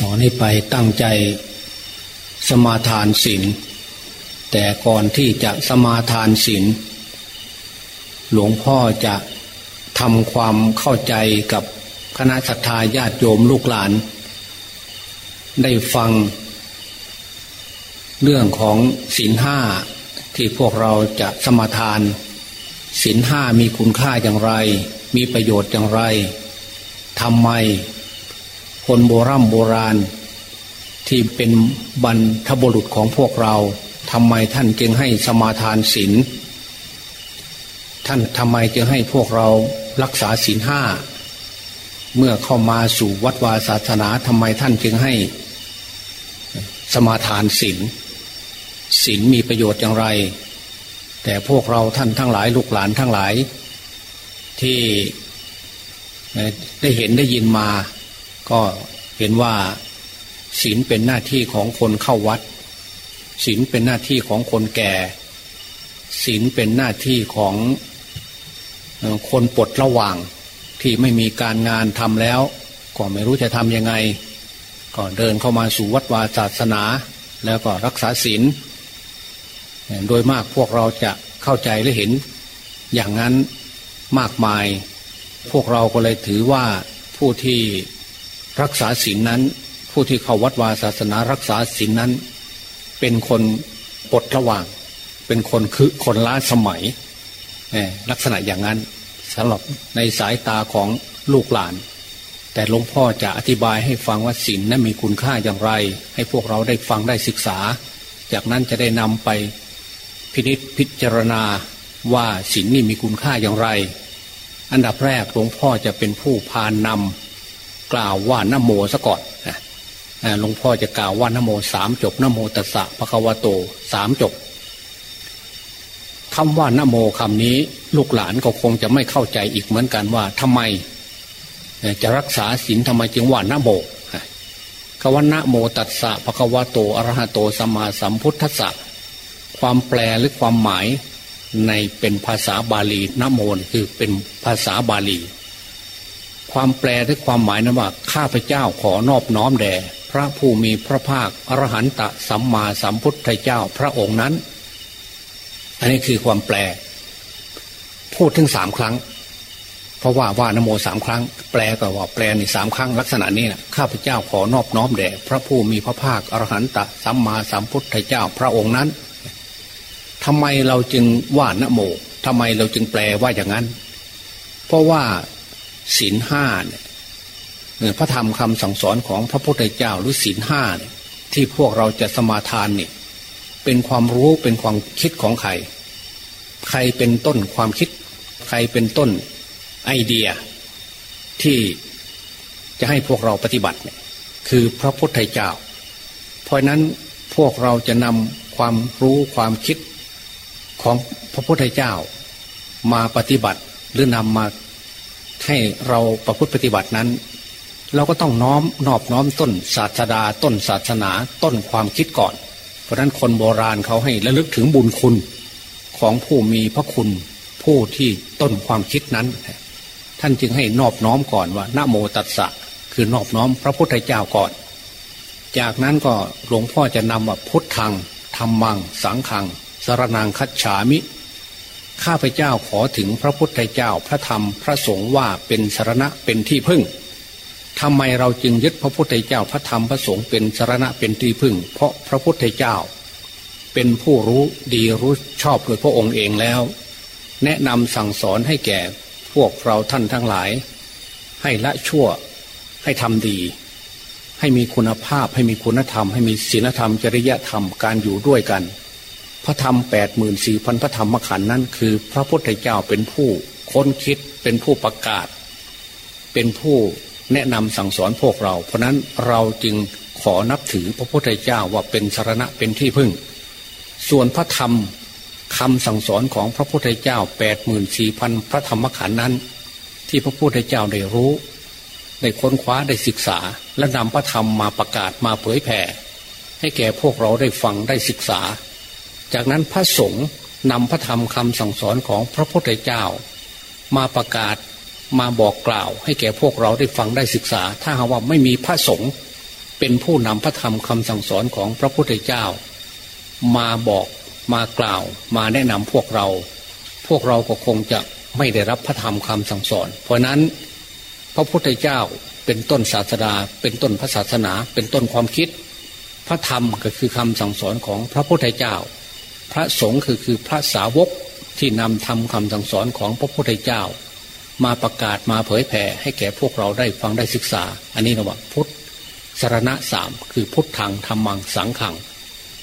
ต่อนนี้ไปตั้งใจสมาทานศีลแต่ก่อนที่จะสมาทานศีลหลวงพ่อจะทำความเข้าใจกับคณะสัตยาญาติโยมลูกหลาน ได้ฟัง เรื่องของศีลห้าที่พวกเราจะสมาทานศีลห้ามีคุณค่าอย่างไร มีประโยชน์อย่างไรทำไม คนโบรโบราณ ที่เป็นบรรทบุรุษของพวกเราทำไมท่านจึงให้สมาทานศีลท่านทำไมจึงให้พวกเรารักษาศีลห้าเมื่อเข้ามาสู่วัดวาศาสนาทำไมท่านจึงให้ สมาทานศีลศีลมีประโยชน์อย่างไร แต่พวกเราท่านทั้งหลายลูกหลานทั้งหลาย ที่ได้เห็นได้ยินมา ก็เห็นว่าศีลเป็นหน้าที่ของคนเข้าวัดศีลเป็นหน้าที่ของคนแก่ศีลเป็นหน้าที่ของคนปลดระหว่างที่ไม่มีการงานทำแล้ว ก็ไม่รู้จะทำยังไง ก็เดินเข้ามาสู่วัดวาศาสนา แล้วก็รักษาศีลโดยมากพวกเราจะเข้าใจและเห็น อย่างนั้นมากมาย พวกเราก็เลยถือว่าผู้ที่ รักษาศีลนนั้น ผู้ที่เข้าวัดวาศาสนารักษาศีลนนั้น เป็นคนปดระหว่าง เป็นคนคือคนล้าสมัยลักษณะอย่างนั้นสำหรับในสายตาของลูกหลาน แต่หลวงพ่อจะอธิบายให้ฟังว่าศีลนั้นมีคุณค่าอย่างไร ให้พวกเราได้ฟังได้ศึกษา จากนั้นจะได้นำไปพินิษพิจารณาว่าศีลนี่มีคุณค่าอย่างไร อันดับแรกหลวงพ่อจะเป็นผู้พานนำ กล่าวว่านโมซะก่อนหลวงพ่อจะกล่าวว่านโมสามจบนโมตัสสะพระควโตสามจบคำว่านโมคำนี้ลูกหลานก็คงจะไม่เข้าใจอีกเหมือนกันว่าทำไม จะรักษาศีลทำไมจึงว่านโมคำว่านโมตัสสะพระคะวะโตอรหะโตสัมมาสัมพุทธัสสะความแปลหรือความหมายในเป็นภาษาบาลีนโมนคือเป็นภาษาบาลี ความแปลหรือความหมายนั้นว่าข้าพเจ้าขอนอบน้อมแด่พระผู้มีพระภาคอรหันตสัมมาสัมพุทธเจ้าพระองค์นั้น อันนี้คือความแปล พูดถึงสามครั้ง เพราะว่าว่านโมสามครั้ง แปลก็ว่าแปลในสามครั้งลักษณะนี้นะข้าพเจ้าขอนอบน้อมแด่พระผู้มีพระภาคอรหันตสัมมาสัมพุทธเจ้าพระองค์นั้นทำไมเราจึงว่านโมทำไมเราจึงแปลว่าอย่างนั้น เพราะว่า ศีลห้าเนี่ยพระธรรมคำสั่งสอนของพระพุทธเจ้าหรือศีลห้าเนี่ยที่พวกเราจะสมาทานเนี่ยเป็นความรู้เป็นความคิดของใคร ใครเป็นต้นความคิด ใครเป็นต้นไอเดียที่จะให้พวกเราปฏิบัติเนี่ยคือพระพุทธเจ้า เพราะนั้นพวกเราจะนำความรู้ความคิดของพระพุทธเจ้า มาปฏิบัติหรือนำมา ให้เราประพฤติปฏิบัตินั้น เราก็ต้องน้อมนอบน้อมต้นศาสดา ต้นศาสนา ต้นความคิดก่อน เพราะนั้นคนโบราณเขาให้ระลึกถึงบุญคุณของผู้มีพระคุณผู้ที่ต้นความคิดนั้น ท่านจึงให้นอบน้อมก่อนว่านโมตัสสะคือนอบน้อมพระพุทธเจ้าก่อน จากนั้นก็หลวงพ่อจะนำว่าพุทธังธรรมัง สังขังสารนางคัจฉามิ ข้าพเจ้าขอถึงพระพุทธเจ้าพระธรรมพระสงฆ์ว่าเป็นสารณะเป็นที่พึ่งทำไมเราจึงยึดพระพุทธเจ้าพระธรรมพระสงฆ์เป็นสารณะเป็นที่พึ่ง เพราะพระพุทธเจ้า เป็นผู้รู้ดีรู้ชอบโดยพระองค์เองแล้ว แนะนำสั่งสอนให้แก่พวกเราท่านทั้งหลาย ให้ละชั่วให้ทำดี ให้มีคุณภาพให้มีคุณธรรม ให้มีศีลธรรมจริยธรรมการอยู่ด้วยกัน พระธรรมแปดหมื่นสี่พันพระธรรมขันนั้น คือ พระพุทธเจ้าเป็นผู้ค้นคิดเป็นผู้ประกาศ เป็นผู้แนะนำสั่งสอนพวกเรา เพราะนั้นเราจึงขอนับถือพระพุทธเจ้าว่าเป็นสารณะเป็นที่พึ่ง ส่วนพระธรรมคำสั่งสอนของพระพุทธเจ้าแปดหมื่นสี่พันพระธรรมขันนั้น ที่พระพุทธเจ้าได้รู้ได้ค้นคว้าได้ศึกษา และนำพระธรรมมาประกาศมาเผยแผ่ให้แก่พวกเราได้ฟังได้ศึกษา จากนั้นพระสงฆ์นำพระธรรมคำสั่งสอนของพระพุทธเจ้า มาประกาศมาบอกกล่าว ให้แก่พวกเราได้ฟังได้ศึกษา ถ้าหากว่าไม่มีพระสงฆ์เป็นผู้นำพระธรรมคำสั่งสอนของพระพุทธเจ้า มาบอกมากล่าว มาแนะนำพวกเรา พวกเราก็คงจะไม่ได้รับพระธรรมคำสั่งสอน เพราะนั้น พระพุทธเจ้าเป็นต้นศาสดา เป็นต้นพระศาสนา เป็นต้นความคิด พระธรรมก็คือคำสั่งสอนของพระพุทธเจ้า พระสงฆ์คือคือพระสาวกที่นำทำคำสั่งสอนของพระพุทธเจ้า มาประกาศมาเผยแผ่ให้แก่พวกเราได้ฟังได้ศึกษา อันนี้เราว่าพุทธสารณะสามคือพุทธังธรรมังสังขัง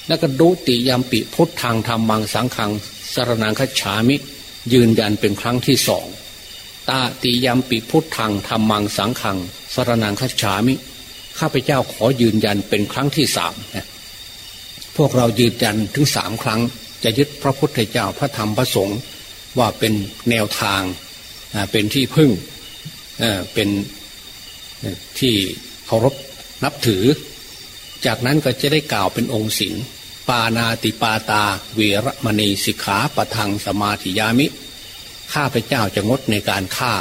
แล้วก็ดุติยามปิพุทธังธรรมังสังขังสารนังคฉามิ ยืนยันเป็นครั้งที่สองตาติยามปิพุทธังธรรมังสังขังสารนังคฉามิ ข้าพเจ้าขอยืนยันเป็นครั้งที่สาม พวกเรายืนยันถึงสามครั้ง จะยึดพระพุทธเจ้าพระธรรมพระสงฆ์ว่าเป็นแนวทางเป็นที่พึ่งเป็นที่เคารพนับถือ จากนั้นก็จะได้กล่าวเป็นองค์ศิลปานาติปาตา เวรมณีสิกขาปะทังสมาธิยามิ ข้าพเจ้าจะงดในการฆ่า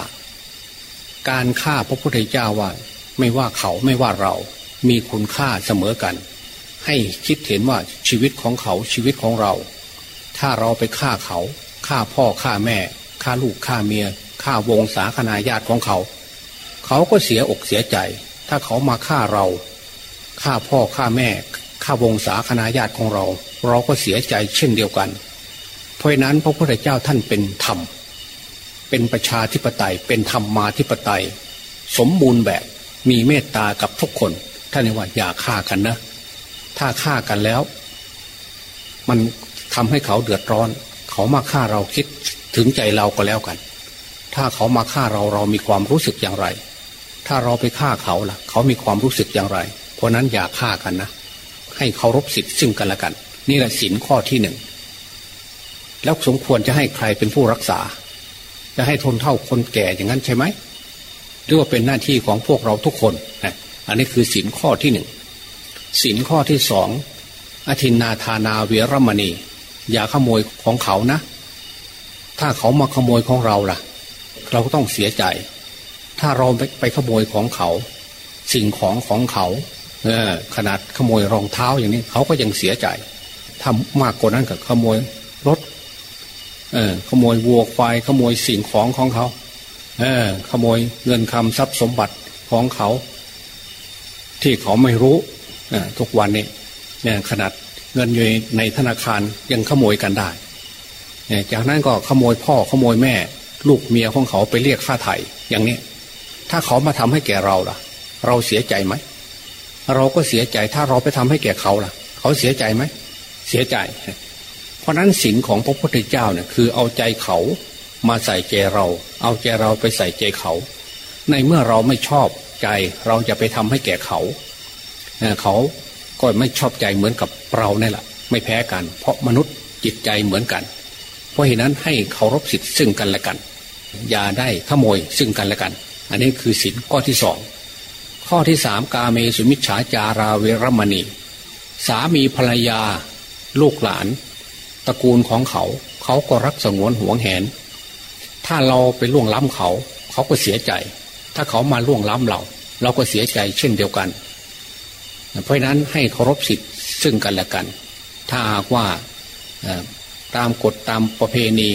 การฆ่าพระพุทธเจ้าว่า ไม่ว่าเขาไม่ว่าเรา มีคุณค่าเสมอกัน ให้คิดเห็นว่าชีวิตของเขาชีวิตของเรา ถ้าเราไปฆ่าเขาฆ่าพ่อฆ่าแม่ฆ่าลูกฆ่าเมียฆ่าวงศาคณาญาติของเขา เขาก็เสียอกเสียใจ ถ้าเขามาฆ่าเราฆ่าพ่อฆ่าแม่ฆ่าวงศาคณาญาติของเรา เราก็เสียใจเช่นเดียวกัน เพราะนั้นพระพุทธเจ้าท่านเป็นธรรม เป็นประชาธิปไตย เป็นธรรมมาธิปไตย สมบูรณ์แบบมีเมตตากับทุกคนท่านว่าอย่าฆ่ากันนะ ถ้าฆ่ากันแล้ว มันทำให้เขาเดือดร้อน เขามาฆ่าเราคิดถึงใจเราก็แล้วกัน ถ้าเขามาฆ่าเราเรามีความรู้สึกอย่างไร ถ้าเราไปฆ่าเขาล่ะ เขามีความรู้สึกอย่างไร เพราะนั้นอย่าฆ่ากันนะให้เคารพสิทธิ์ซึ่งกันและกัน นี่แหละสินข้อที่หนึ่งแล้วสมควรจะให้ใครเป็นผู้รักษา จะให้ทนเท่าคนแก่อย่างนั้นใช่ไหมหรือว่าเป็นหน้าที่ของพวกเราทุกคนนะอันนี้คือสินข้อที่หนึ่ง สินข้อที่สองอธินนาธานาเวรมณี อย่าขโมยของเขานะ ถ้าเขามาขโมยของเราล่ะ เราก็ต้องเสียใจ ถ้าเราไปขโมยของเขา สิ่งของของเขาเออขนาดขโมยรองเท้าอย่างนี้ เขาก็ยังเสียใจทำมากกว่านั้นกับขโมยรถ เออขโมยวัวควายขโมยสิ่งของของเขา เออ ขโมยเงินคำทรัพย์สมบัติของเขา ที่เขาไม่รู้ ทุกวันนี้เนี่ยขนาดเงินอยู่ในธนาคารยังขโมยกันได้จากนั้นก็ขโมยพ่อขโมยแม่ ลูกเมียของเขาไปเรียกค่าไถ่อย่างนี้ถ้าเขามาทำให้แก่เราล่ะ เราเสียใจไหมเราก็เสียใจถ้าเราไปทำให้แก่เขาล่ะ เขาเสียใจไหมเสียใจ เพราะนั้นศีลของพระพุทธเจ้าเนี่ยคือเอาใจเขามาใส่ใจเรา เอาใจเราไปใส่ใจเขา ในเมื่อเราไม่ชอบใจเราจะไปทำให้แก่เขา เขาก็ไม่ชอบใจเหมือนกับเราเนี่ยแหละไม่แพ้กัน เพราะมนุษย์จิตใจเหมือนกัน เพราะเหตุนั้นให้เคารพสิทธิ์ซึ่งกันและกัน อย่าได้ขโมยซึ่งกันและกัน อันนี้คือสินข้อที่สองข้อที่สามกาเมสุมิชฉาจาราเวรมณี สามีภรรยา ลูกหลานตระกูลของเขา เขาก็รักสงวนห่วงแหน ถ้าเราไปล่วงล้ำเขา เขาก็เสียใจ ถ้าเขามาล่วงล้ำเรา เราก็เสียใจเช่นเดียวกัน เพราะนั้นให้เคารพสิทธิ์ซึ่งกันและกัน ถ้าว่าตามกฎตามประเพณี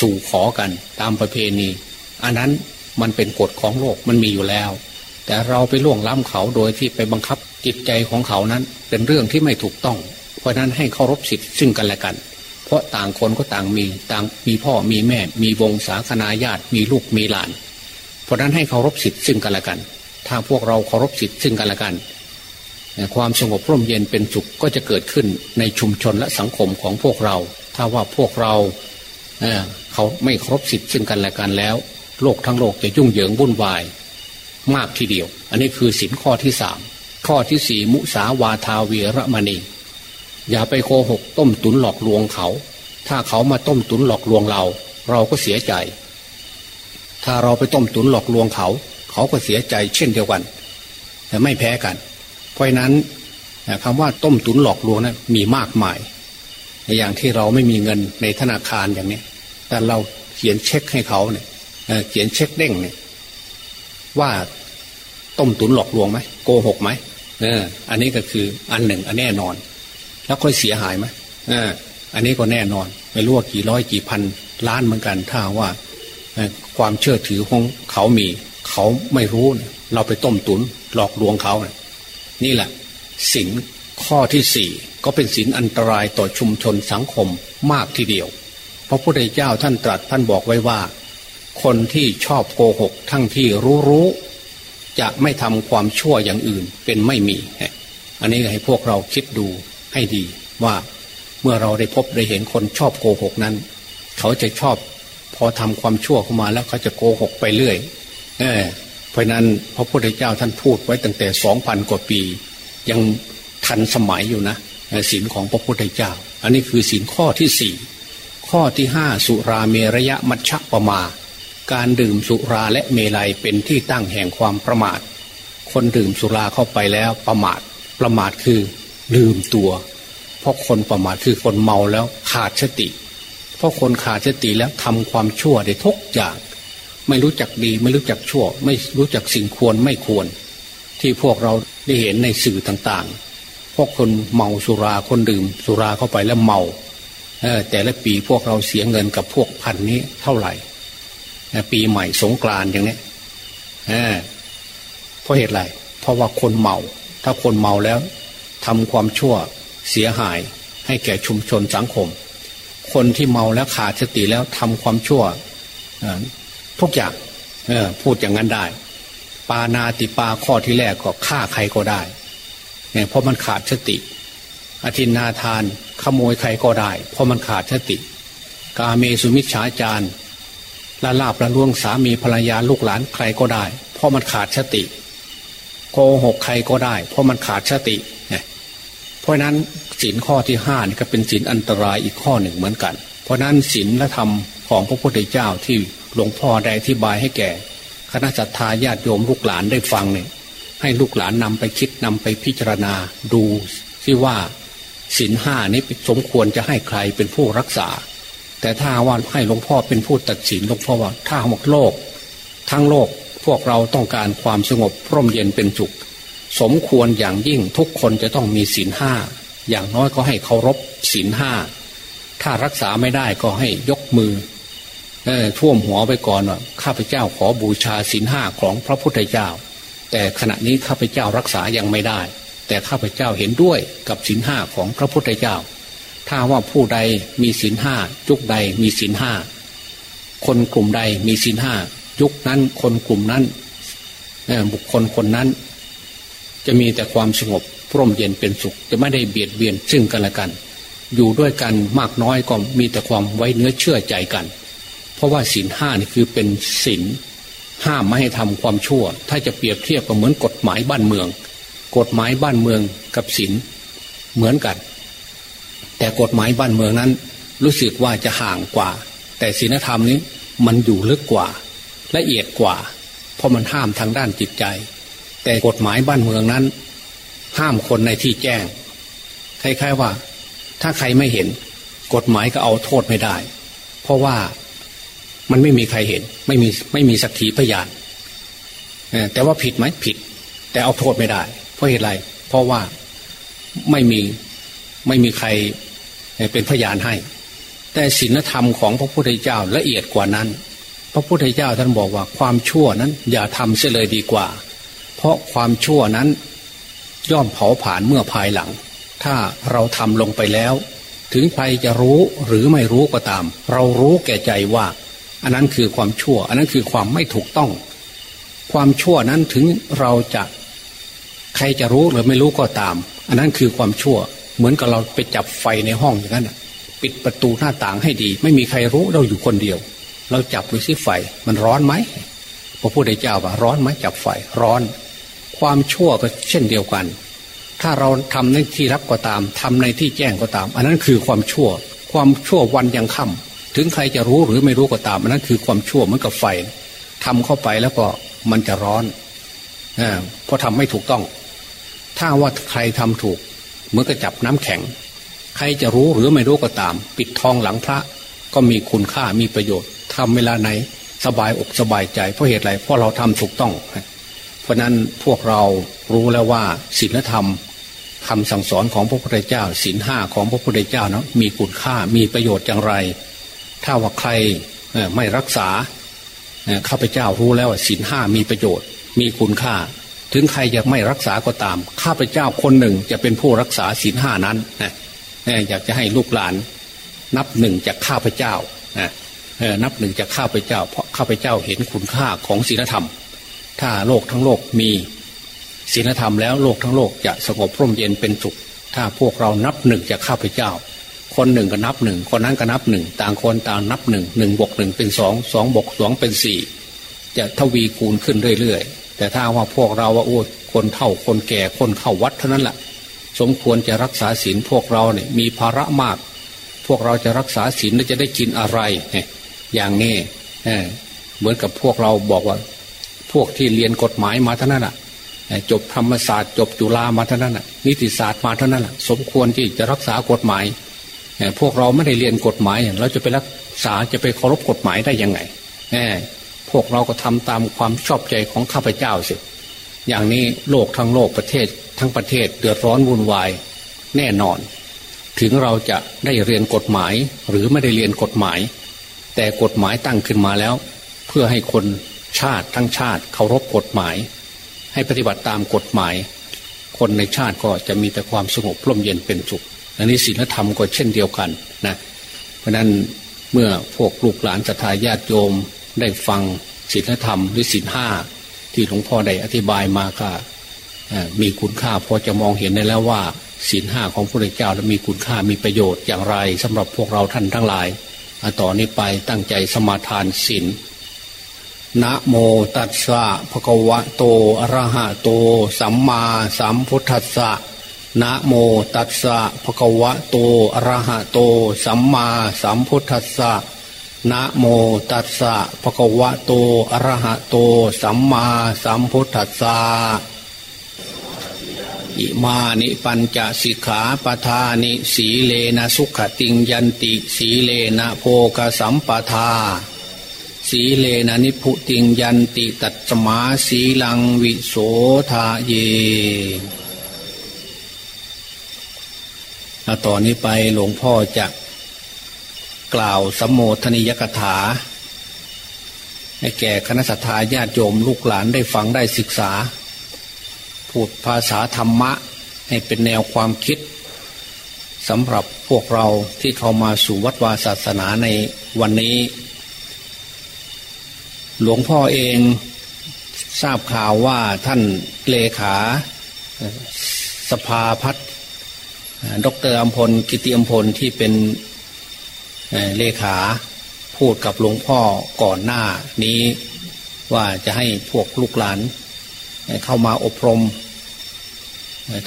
สู่ขอกัน ตามประเพณี อันนั้นมันเป็นกฎของโลกมันมีอยู่แล้ว แต่เราไปล่วงล้ำเขาโดยที่ไปบังคับจิตใจของเขานั้น เป็นเรื่องที่ไม่ถูกต้อง เพราะนั้นให้เคารพสิทธิ์ซึ่งกันและกัน เพราะต่างคนก็ต่างมีต่างมีพ่อมีแม่ มีวงศาคณาญาติมีลูกมีหลาน เพราะนั้นให้เคารพสิทธิ์ซึ่งกันและกัน ถ้าพวกเราเคารพสิทธิ์ซึ่งกันและกัน ความสงบร่มเย็นเป็นสุขก็จะเกิดขึ้นในชุมชนและสังคมของพวกเรา ถ้าว่าพวกเราเขาไม่ครพสิทธิ์ซึ่งกันและกันแล้ว โลกทั้งโลกจะยุ่งเหยิงวุ่นวาย มากทีเดียว อันนี้คือสินข้อที่สามข้อที่สี่มุสาวาทาเวรมณี อย่าไปโกหกต้มตุนหลอกลวงเขา ถ้าเขามาต้มตุนหลอกลวงเรา เราก็เสียใจ ถ้าเราไปต้มตุนหลอกลวงเขา เขาก็เสียใจเช่นเดียวกัน แต่ไม่แพ้กัน เพราะนั้นคำว่าต้มตุนหลอกลวงนะั้นมีมากมายอย่างที่เราไม่มีเงินในธนาคารอย่างนี้ แต่เราเขียนเช็คให้เขาเนี่ยเขียนเช็คเด้งเนี่ย ว่าต้มตุนหลอกลวงไหมโกหกไหมเออ อันนี้ก็คืออันหนึ่งอันแน่นอน แล้วค่อยเสียหายไหมเออ อันนี้ก็แน่นอน ไม่รู้ว่ากี่ร้อยกี่พันล้านเหมือนกัน ถ้าว่าความเชื่อถือของเขามี เขาไม่รู้ เราไปต้มตุนหลอกลวงเขาเนี่ย นี่แหละสินข้อที่สี่ก็เป็นสินอันตรายต่อชุมชนสังคมมากทีเดียว พระพุทธเจ้าท่านตรัสท่านบอกไว้ว่า คนที่ชอบโกหกทั้งที่รู้รู้จะไม่ทำความชั่วอย่างอื่นเป็นไม่มี อันนี้ให้พวกเราคิดดูให้ดีว่าเมื่อเราได้พบได้เห็นคนชอบโกหกนั้น เขาจะชอบพอทำความชั่วเข้ามาแล้วเขาจะโกหกไปเรื่อย เออ เพราะนั้นพระพุทธเจ้าท่านพูดไว้ตั้งแต่สองพันกว่าปี ยังทันสมัยอยู่นะศีลของพระพุทธเจ้า อันนี้คือศีลข้อที่สี่ข้อที่ห้าสุราเมรยะมัชฌปมา การดื่มสุราและเมลัยเป็นที่ตั้งแห่งความประมาท คนดื่มสุราเข้าไปแล้วประมาทประมาทคือลืมตัว เพราะคนประมาทคือคนเมาแล้วขาดสติ เพราะคนขาดสติแล้วทำความชั่วได้ทุกอย่าง ไม่รู้จักดี ไม่รู้จักชั่ว ไม่รู้จักสิ่งควรไม่ควร ที่พวกเราได้เห็นในสื่อต่างๆ พวกคนเมาสุราคนดื่ม สุราเข้าไปแล้วเมาแต่ละปีพวกเราเสียเงินกับพวกพันนี้เท่าไหร่ปีใหม่สงกรานอย่างนี้เพราะเหตุไรเพราะว่าคนเมา ถ้าคนเมาแล้วทำความชั่วเสียหายให้แก่ชุมชนสังคม คนที่เมาแล้วขาดสติแล้วทำความชั่ว ทุกอย่างพูดอย่างนั้นได้ ปานาติปาข้อที่แรกก็ฆ่าใครก็ได้เนี่ยเพราะมันขาดสติอธินาทานขโมยใครก็ได้ เพราะมันขาดสติ กาเมสุมิชฉาจารละลาบละล่วงสามีภรรยาลูกหลานใครก็ได้ เพราะมันขาดสติ โกหกใครก็ได้ เพราะมันขาดสติเพราะนั้นศีลข้อที่ห้านี่ก็เป็นศีลอันตรายอีกข้อหนึ่งเหมือนกัน เพราะนั้นศีลและธรรมของพระพุทธเจ้าที่ หลวงพ่อได้อธิบายให้แก่ คณะสัตยาญาติโยมลูกหลานได้ฟังเนี่ยให้ลูกหลานนำไปคิดนำไปพิจารณาดูซิว่าศีลห้านี้สมควรจะให้ใครเป็นผู้รักษา แต่ถ้าว่าให้หลวงพ่อเป็นผู้ตัดสินหลวงพ่อว่าถ้าหมดโลก ทั้งโลกพวกเราต้องการความสงบร่มเย็นเป็นสุขสมควรอย่างยิ่งทุกคนจะต้องมีศีลห้าอย่างน้อยก็ให้เคารพศีลห้าถ้ารักษาไม่ได้ก็ให้ยกมือ ท่วมหัวไปก่อนว่าข้าพเจ้าขอบูชาศีลห้าของพระพุทธเจ้า แต่ขณะนี้ข้าพเจ้ารักษายังไม่ได้ แต่ข้าพเจ้าเห็นด้วยกับศีลห้าของพระพุทธเจ้า ถ้าว่าผู้ใดมีศีลห้ายุคใดมีศีลห้าคนกลุ่มใดมีศีลห้ายุคนั้นคนกลุ่มนั้นบุคคลคนนั้น จะมีแต่ความสงบร่มเย็นเป็นสุข จะไม่ได้เบียดเบียนซึ่งกันและกัน อยู่ด้วยกันมากน้อยก็มีแต่ความไว้เนื้อเชื่อใจกัน ราะว่าศีลห้านี่คือเป็นศีลห้ามไม่ให้ทำความชั่ว ถ้าจะเปรียบเทียบก็เหมือนกฎหมายบ้านเมือง กฎหมายบ้านเมืองกับศีลเหมือนกัน แต่กฎหมายบ้านเมืองนั้น รู้สึกว่าจะห่างกว่า แต่ศีลธรรมนี้มันอยู่ลึกกว่า ละเอียดกว่า เพราะมันห้ามทางด้านจิตใจ แต่กฎหมายบ้านเมืองนั้น ห้ามคนในที่แจ้งคล้ายๆว่า ถ้าใครไม่เห็น กฎหมายก็เอาโทษไม่ได้ เพราะว่า มันไม่มีใครเห็น ไม่มีไม่มีสักขีพยานแต่ว่าผิดไหมผิด แต่เอาโทษไม่ได้ เพราะเหตุไร เพราะว่าไม่มีไม่มีใครเป็นพยานให้ แต่ศีลธรรมของพระพุทธเจ้าละเอียดกว่านั้น พระพุทธเจ้าท่านบอกว่าความชั่วนั้น อย่าทำเสียเลยดีกว่า เพราะความชั่วนั้น ย่อมเผาผลาญเมื่อภายหลัง ถ้าเราทำลงไปแล้ว ถึงใครจะรู้หรือไม่รู้ก็ตาม เรารู้แก่ใจว่า อันนั้นคือความชั่ว อันนั้นคือความไม่ถูกต้อง ความชั่วนั้นถึงเราจะใครจะรู้หรือไม่รู้ก็ตาม อันนั้นคือความชั่ว เหมือนกับเราไปจับไฟในห้องอย่างนั้นปิดประตูหน้าต่างให้ดี ไม่มีใครรู้เราอยู่คนเดียว เราจับดูซิไฟ มันร้อนไหมพระพุทธเจ้าว่าร้อนไหมจับไฟร้อน ความชั่วก็เช่นเดียวกัน ถ้าเราทำในที่รับก็ตามทำในที่แจ้งก็ตาม อันนั้นคือความชั่ว ความชั่ววันยังค่ำ ถึงใครจะรู้หรือไม่รู้ก็ตามอันนั้นคือความชั่วเหมือนกับไฟทำเข้าไปแล้วก็มันจะร้อนเพราะทำไม่ถูกต้อง ถ้าว่าใครทำถูกเหมือนกับจับน้ำแข็ง ใครจะรู้หรือไม่รู้ก็ตาม ปิดทองหลังพระก็มีคุณค่ามีประโยชน์ทำเวลาไหนสบายอกสบายใจเพราะเหตุไรเพราะเราทำถูกต้อง เพราะนั้นพวกเรารู้แล้วว่าศีลธรรมคำสั่งสอนของพระพุทธเจ้าศีลห้าของพระพุทธเจ้านะมีคุณค่ามีประโยชน์อย่างไร ถ้าว่าใครไม่รักษาข้าพเจ้ารู้แล้วว่าศีลห้ามีประโยชน์ มีคุณค่า ถึงใครจะไม่รักษาก็ตาม ข้าพเจ้าคนหนึ่งจะเป็นผู้รักษาศีลห้านั้นนะอยากจะให้ลูกหลาน นับหนึ่งจากข้าพเจ้านะนับหนึ่งจากข้าพเจ้า เพราะข้าพเจ้าเห็นคุณค่าของศีลธรรม ถ้าโลกทั้งโลกมีศีลธรรมแล้วโลกทั้งโลกจะสงบร่มเย็นเป็นสุข ถ้าพวกเรานับหนึ่งจากข้าพเจ้า คนหนึ่งก็นับหนึ่งคนนั้นก็นับหนึ่งต่างคนต่างนับหนึ่งหนึ่งบวกหนึ่งเป็นสองสองบวกสองเป็นสี่จะทวีคูณขึ้นเรื่อยๆ แต่ถ้าว่าพวกเราว่าโอ้คนเท่าคนแก่คนเข้าวัดเท่านั้นแหละสมควรจะรักษาศีลพวกเราเนี่ยมีภาระมาก พวกเราจะรักษาศีลแล้วจะได้กินอะไรอย่างนี้เหมือนกับพวกเราบอกว่า พวกที่เรียนกฎหมายมาเท่านั้นแหะจบธรรมศาสตร์ จบจุฬามาเท่านั้นนิติศาสตร์มาเท่านั้นสมควรที่จะรักษากฎหมาย พวกเราไม่ได้เรียนกฎหมาย เราจะไปรักษาจะไปเคารพกฎหมายได้ยังไงพวกเราก็ทำตามความชอบใจของข้าพเจ้าสิอย่างนี้โลกทั้งโลกประเทศทั้งประเทศเดือดร้อนวุ่นวายแน่นอน ถึงเราจะได้เรียนกฎหมายหรือไม่ได้เรียนกฎหมาย แต่กฎหมายตั้งขึ้นมาแล้ว เพื่อให้คนชาติทั้งชาติเคารพกฎหมาย ให้ปฏิบัติตามกฎหมาย คนในชาติก็จะมีแต่ความสงบร่มเย็นเป็นสุข อันนี้ศีลธรรมก็เช่นเดียวกันนะเพราะนั้นเมื่อพวกลูกหลานศรัทธาญาติโยมได้ฟังศีลธรรมหรือศีลห้าที่หลวงพ่อได้อธิบายมาก็มีคุณค่าพอจะมองเห็นได้แล้วว่าศีลห้าของพระเจ้าและมีคุณค่ามีประโยชน์อย่างไรสำหรับพวกเราท่านทั้งหลายต่อนนี้ไปตั้งใจสมาทานศีลนะโมตัสสะภะคะวะโตอะระหะโต สัมมาสัมพุทธัสสะ นะโมตัสสะภะคะวะโตอะระหะโต สัมมาสัมพุทธัสสะนะโมตัสสะภะคะวะโตอะระหะโต สัมมาสัมพุทธัสสะอิมานิปัญจสิกขาปทานิสีเลนะสุขติงยันติ สีเลนะโภกสัมปทา สีเลนะนิพุติงยันติตัตมาสีลังวิโสทาเย ต่อนนี้ไปหลวงพ่อจะกล่าวสมโภชนิยกถา ให้แก่คณะสัตยาญาติโยมลูกหลานได้ฟังได้ศึกษา พูดภาษาธรรมะให้เป็นแนวความคิดสำหรับพวกเราที่เข้ามาสู่วัดวาศาสนาในวันนี้ หลวงพ่อเองทราบข่าวว่าท่านเลขา สภาพัฒ ดรอัมพลกิติอัมพลที่เป็นเลขาพูดกับหลวงพ่อก่อนหน้า นี้ว่าจะให้พวกลูกหลาน เข้ามาอบรม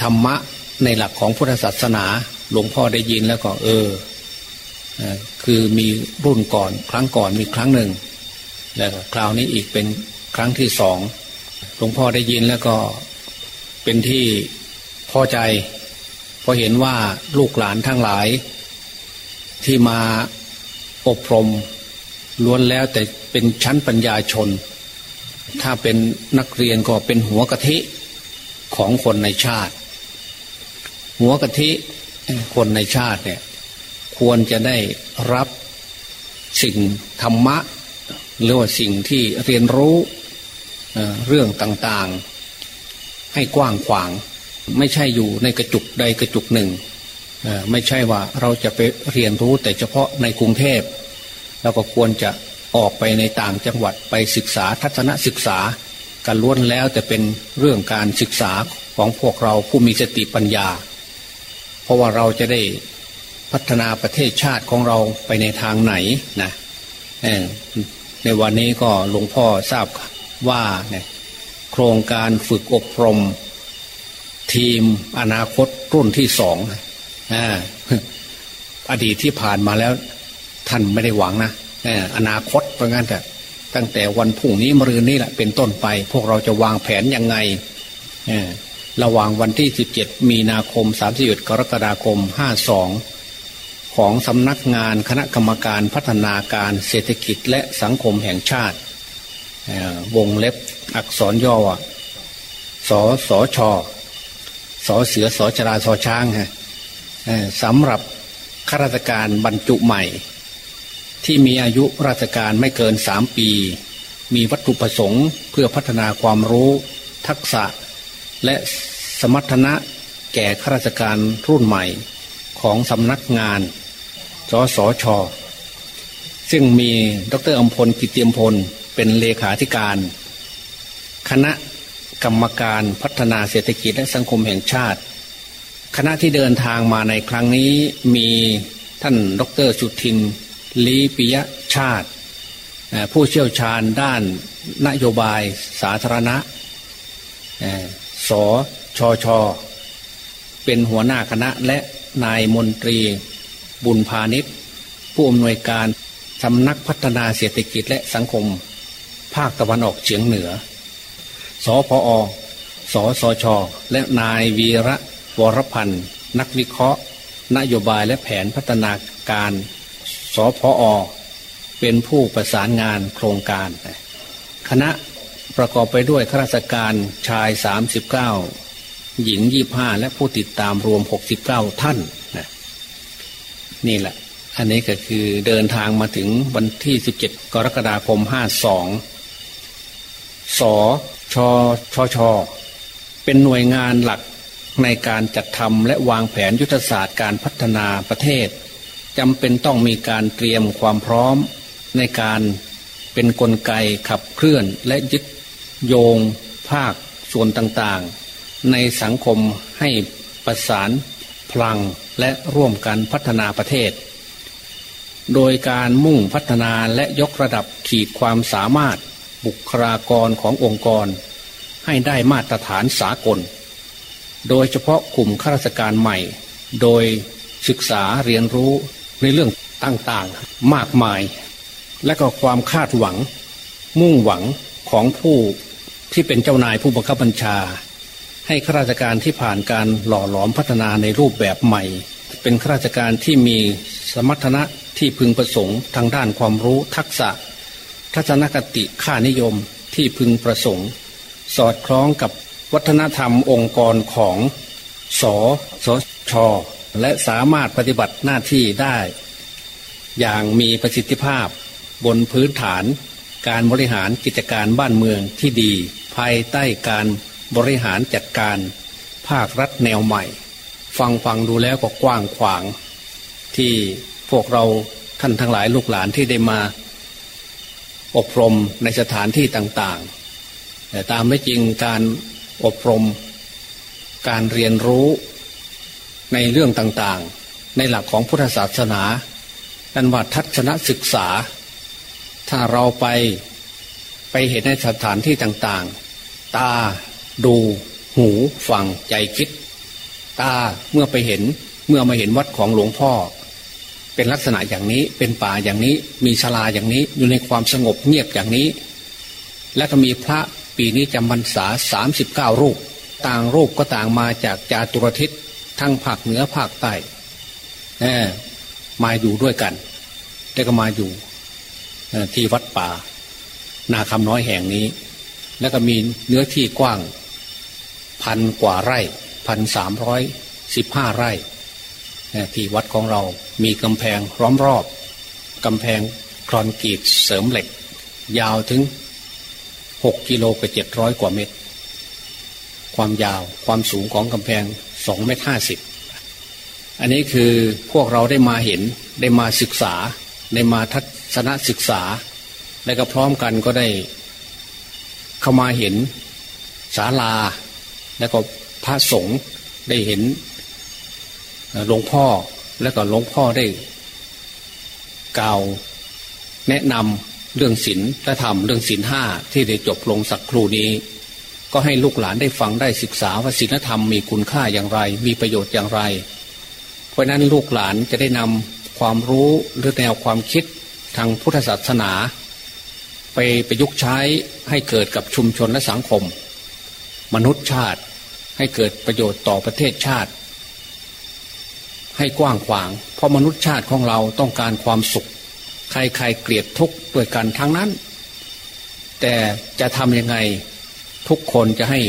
ธรรมะในหลักของพุทธศาสนา หลวงพ่อได้ยินแล้วก็เออ คือมีรุ่นก่อนครั้งก่อนมีครั้งหนึ่ง แล้วคราวนี้อีกเป็นครั้งที่สองหลวงพ่อได้ยินแล้วก็เป็นที่พอใจ ราะเห็นว่าลูกหลานทั้งหลาย ที่มาอบรมล้วนแล้วแต่เป็นชั้นปัญญาชน ถ้าเป็นนักเรียนก็เป็นหัวกะทิของคนในชาติ หัวกะทิคนในชาติเนี่ยควรจะได้รับสิ่งธรรมะหรือว่าสิ่งที่เรียนรู้เรื่องต่างๆ ให้กว้างขวาง ไม่ใช่อยู่ในกระจุกใดกระจุกหนึ่งไม่ใช่ว่าเราจะไปเรียนรู้แต่เฉพาะในกรุงเทพเราก็ควรจะออกไปในต่างจังหวัดไปศึกษาทัศนศึกษาการล้วนแล้วแต่เป็นเรื่องการศึกษาของพวกเราผู้มีสติปัญญา เพราะว่าเราจะได้พัฒนาประเทศชาติของเราไปในทางไหนนะในวันนี้ก็หลวงพ่อทราบว่าโครงการฝึกอบรม ทีมอนาคตรุ่นที่สองอดีตที่ผ่านมาแล้ว ท่านไม่ได้หวังนะอนาคตเพราะงั้นแต่ตั้งแต่วันพรุ่งนี้มรืนนี้แหละเป็นต้นไป พวกเราจะวางแผนยังไงระหว่างวันที่สิบเจ็ดมีนาคมสามสิบเอ็ดกรกฎาคมห้าสองของสำนักงานคณะกรรมการพัฒนาการเศรษฐกิจและสังคมแห่งชาติ วงเล็บอักษรย่อสอสอชอ สอเสือสอจราสอช้างฮะสำหรับข้าราชการบรรจุใหม่ ที่มีอายุราชการไม่เกินสามปี มีวัตถุประสงค์เพื่อพัฒนาความรู้ทักษะ และสมรรถนะแก่ข้าราชการรุ่นใหม่ของสำนักงานสสช ซึ่งมีดรอมพลกิติยมพลเป็นเลขาธิการ คณะ กรรมการพัฒนาเศรษฐกิจและสังคมแห่งชาติ คณะที่เดินทางมาในครั้งนี้มีท่านดรสุทินลีปิยชาติ ผู้เชี่ยวชาญด้านนโยบายสาธารณะสชช เป็นหัวหน้าคณะและนายมนตรีบุญพาณิชย์ผู้อำนวยการสำนักพัฒนาเศรษฐกิจและสังคม ภาคตะวันออกเฉียงเหนือ สพอสสช และนายวีระวรพันธ์ นักวิเคราะห์ นโยบายและแผนพัฒนาการสพอเป็นผู้ประสานงานโครงการ คณะประกอบไปด้วยข้าราชการชาย 39 หญิง 25 และผู้ติดตามรวม 69 ท่านนี่แหละ อันนี้ก็คือเดินทางมาถึงวันที่ 17 กรกฎาคม 52ส ชชชเป็นหน่วยงานหลักในการจัดทำและวางแผนยุทธศาสตร์การพัฒนาประเทศจำเป็นต้องมีการเตรียมความพร้อมในการเป็นนกลไกขับเคลื่อนและยึดโยง ภาคส่วนต่างๆ ในสังคมให้ประสานพลังและร่วมกันพัฒนาประเทศ โดยการมุ่งพัฒนาและยกระดับขีดความสามารถ บุคลากรขององค์กร ให้ได้มาตรฐานสากล โดยเฉพาะกลุ่มข้าราชการใหม่ โดยศึกษาเรียนรู้ในเรื่องต่างๆ มากมาย และก็ความคาดหวัง มุ่งหวังของผู้ที่เป็นเจ้านายผู้บังคับบัญชา ให้ข้าราชการที่ผ่านการหล่อหลอมพัฒนาในรูปแบบใหม่ เป็นข้าราชการที่มีสมรรถนะที่พึงประสงค์ทางด้านความรู้ทักษะ ทัศนคติค่านิยมที่พึงประสงค์ สอดคล้องกับวัฒนธรรมองค์กรของสสชและสามารถปฏิบัติหน้าที่ได้ อย่างมีประสิทธิภาพบนพื้นฐาน การบริหารกิจการบ้านเมืองที่ดี ภายใต้การบริหารจัดการ ภาครัฐแนวใหม่ ฟังฟังดูแล้วก็กว้างขวาง ที่พวกเราท่านทั้งหลายลูกหลานที่ได้มา อบรมในสถานที่ต่างๆ แต่ตามไม่จริงการอบรม การเรียนรู้ในเรื่องต่างๆ ในหลักของพุทธศาสนานันว่าทัศนศึกษา ถ้าเราไปไปเห็นในสถานที่ต่างๆ ตาดูหูฟังใจคิด ตาเมื่อไปเห็นเมื่อมาเห็นวัดของหลวงพ่อ เป็นลักษณะอย่างนี้เป็นป่าอย่างนี้ มีชลาอย่างนี้อยู่ในความสงบเงียบอย่างนี้ และก็มีพระปีนี้จำพรรษาสามสิบเก้ารูป ต่างรูปก็ต่างมาจากจาตุรทิศทั้งภาคเหนือภาคใต้มาอยู่ด้วยกันแล้วก็มาอยู่ที่วัดป่า นาคำน้อยแห่งนี้ แล้วก็มีเนื้อที่กว้างพันกว่าไร่พันสามร้อยสิบห้าไร่ ที่วัดของเรามีกำแพงร้อมรอบกำแพงคอนกรีตเสริมเหล็ก ยาวถึงหกกิโลกับเจ็ดร้อยกว่าเมตร ความยาวความสูงของกำแพงสองเมตรห้าสิบอันนี้คือพวกเราได้มาเห็นได้มาศึกษา ได้มาทัศนศึกษา และก็พร้อมกันก็ได้เข้ามาเห็นศาลา แล้วก็พระสงฆ์ได้เห็น หลวงพ่อแล้วก็หลวงพ่อได้กล่าวแนะนำเรื่องศีลและธรรมเรื่องศีลห้าที่ได้จบลงสักครู่นี้ ก็ให้ลูกหลานได้ฟังได้ศึกษาว่าศีลธรรมมีคุณค่าอย่างไร มีประโยชน์อย่างไร เพราะนั้นลูกหลานจะได้นำความรู้หรือแนวความคิดทางพุทธศาสนา ไปประยุกต์ใช้ให้เกิดกับชุมชนและสังคม มนุษย์ชาติให้เกิดประโยชน์ต่อประเทศชาติ ให้กว้างขวาง เพราะมนุษย์ชาติของเราต้องการความสุข ใครๆเกลียดทุกข์ด้วยกันทั้งนั้น แต่จะทำยังไงทุกคนจะให้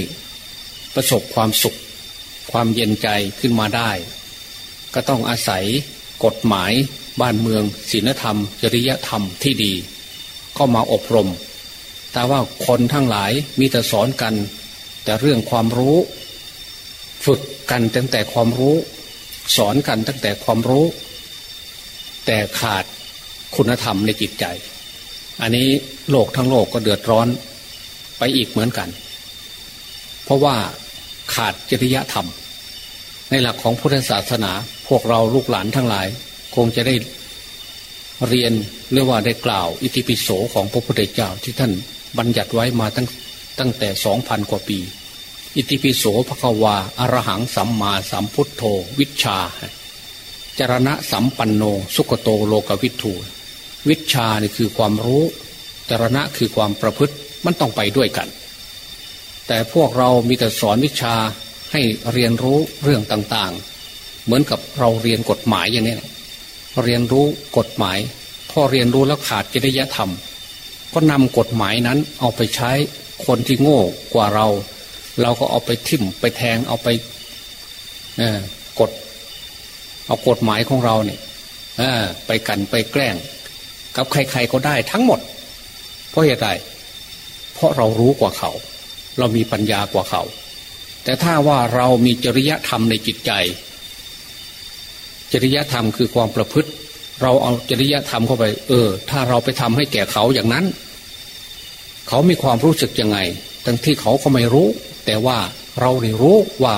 ประสบความสุข ความเย็นใจขึ้นมาได้ ก็ต้องอาศัยกฎหมายบ้านเมืองศีลธรรม จริยธรรมที่ดี ก็มาอบรม แต่ว่าคนทั้งหลายมีแต่สอนกัน แต่เรื่องความรู้ ฝึกกันตั้งแต่ความรู้ สอนกันตั้งแต่ความรู้ แต่ขาดคุณธรรมในจิตใจ อันนี้โลกทั้งโลกก็เดือดร้อนไปอีกเหมือนกัน เพราะว่าขาดจริยธรรม ในหลักของพุทธศาสนา พวกเราลูกหลานทั้งหลาย คงจะได้เรียนเรียกว่าได้กล่าว อิติปิโสของพระพุทธเจ้าที่ท่านบัญญัติไว้มาตั้งตั้งแต่สองพันกว่าปี อิติปิโสพระควาอรหังสัมมาสัมพุทโธวิชาจารณะสัมปันโน สุขโตโลกวิทูวิชานี่คือความรู้จารณะคือความประพฤติมันต้องไปด้วยกัน แต่พวกเรามีแต่สอนวิชาให้เรียนรู้เรื่องต่างๆ เหมือนกับเราเรียนกฎหมายอย่างนี้เรียนรู้กฎหมาย พอเรียนรู้แล้วขาดจริยธรรม ก็นำกฎหมายนั้นเอาไปใช้คนที่โง่กว่าเรา เราก็เอาไปทิ่มไปแทงเอาไปกด เอากฎหมายของเราเนี่ยไปกันไปแกล้ง กับใครๆก็ได้ทั้งหมด เพราะเหตุใดเพราะเรารู้กว่าเขา เรามีปัญญากว่าเขา แต่ถ้าว่าเรามีจริยธรรมในจิตใจ จริยธรรมคือความประพฤติ เราเอาจริยธรรมเข้าไป เออ ถ้าเราไปทำให้แก่เขาอย่างนั้น เขามีความรู้สึกยังไง ทั้งที่เขาก็ไม่รู้ แต่ว่าเราได้รู้ว่า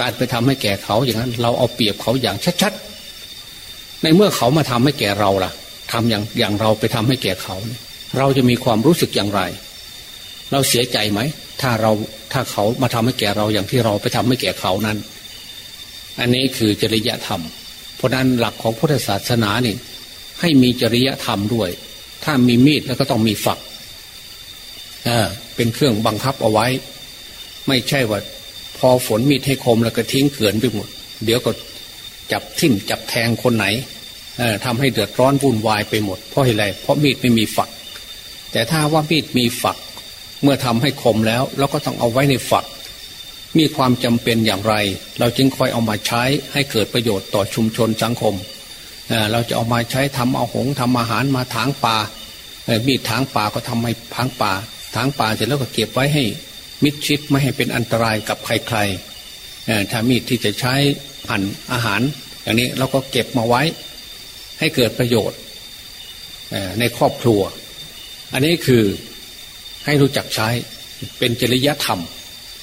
การไปทำให้แก่เขาอย่างนั้น เราเอาเปรียบเขาอย่างชัดๆ ในเมื่อเขามาทำให้แก่เราล่ะทำอย่างอย่างเราไปทำให้แก่เขา เราจะมีความรู้สึกอย่างไร เราเสียใจไหม ถ้าเราถ้าเขามาทำให้แก่เราอย่างที่เราไปทำให้แก่เขานั้น อันนี้คือจริยธรรม เพราะนั้นหลักของพุทธศาสนานี่ให้มีจริยธรรมด้วย ถ้ามีมีดแล้วก็ต้องมีฝัก เป็นเครื่องบังคับเอาไว้ ไม่ใช่ว่าพอฝนมีดให้คมแล้วก็ทิ้งเกลื่อนไปหมด เดี๋ยวก็จับทิ่มจับแทงคนไหนทำให้เดือดร้อนวุ่นวายไปหมด เพราะอะไรเพราะมีดไม่มีฝัก แต่ถ้าว่ามีดมีฝัก เมื่อทำให้คมแล้วเราก็ต้องเอาไว้ในฝัก มีความจำเป็นอย่างไร เราจึงคอยเอามาใช้ให้เกิดประโยชน์ต่อชุมชนสังคมเราจะเอามาใช้ทำเอาหงทำอาหารมาถางป่ามีดถางป่าก็ทำให้พังป่าถางป่าเสร็จแล้วก็เก็บไว้ให้ มิดชิดไม่ให้เป็นอันตรายกับใครๆถ้ามีดที่จะใช้หั่นอาหาร อย่างนี้เราก็เก็บมาไว้ ให้เกิดประโยชน์ในครอบครัว อันนี้คือให้รู้จักใช้เป็นจริยธรรม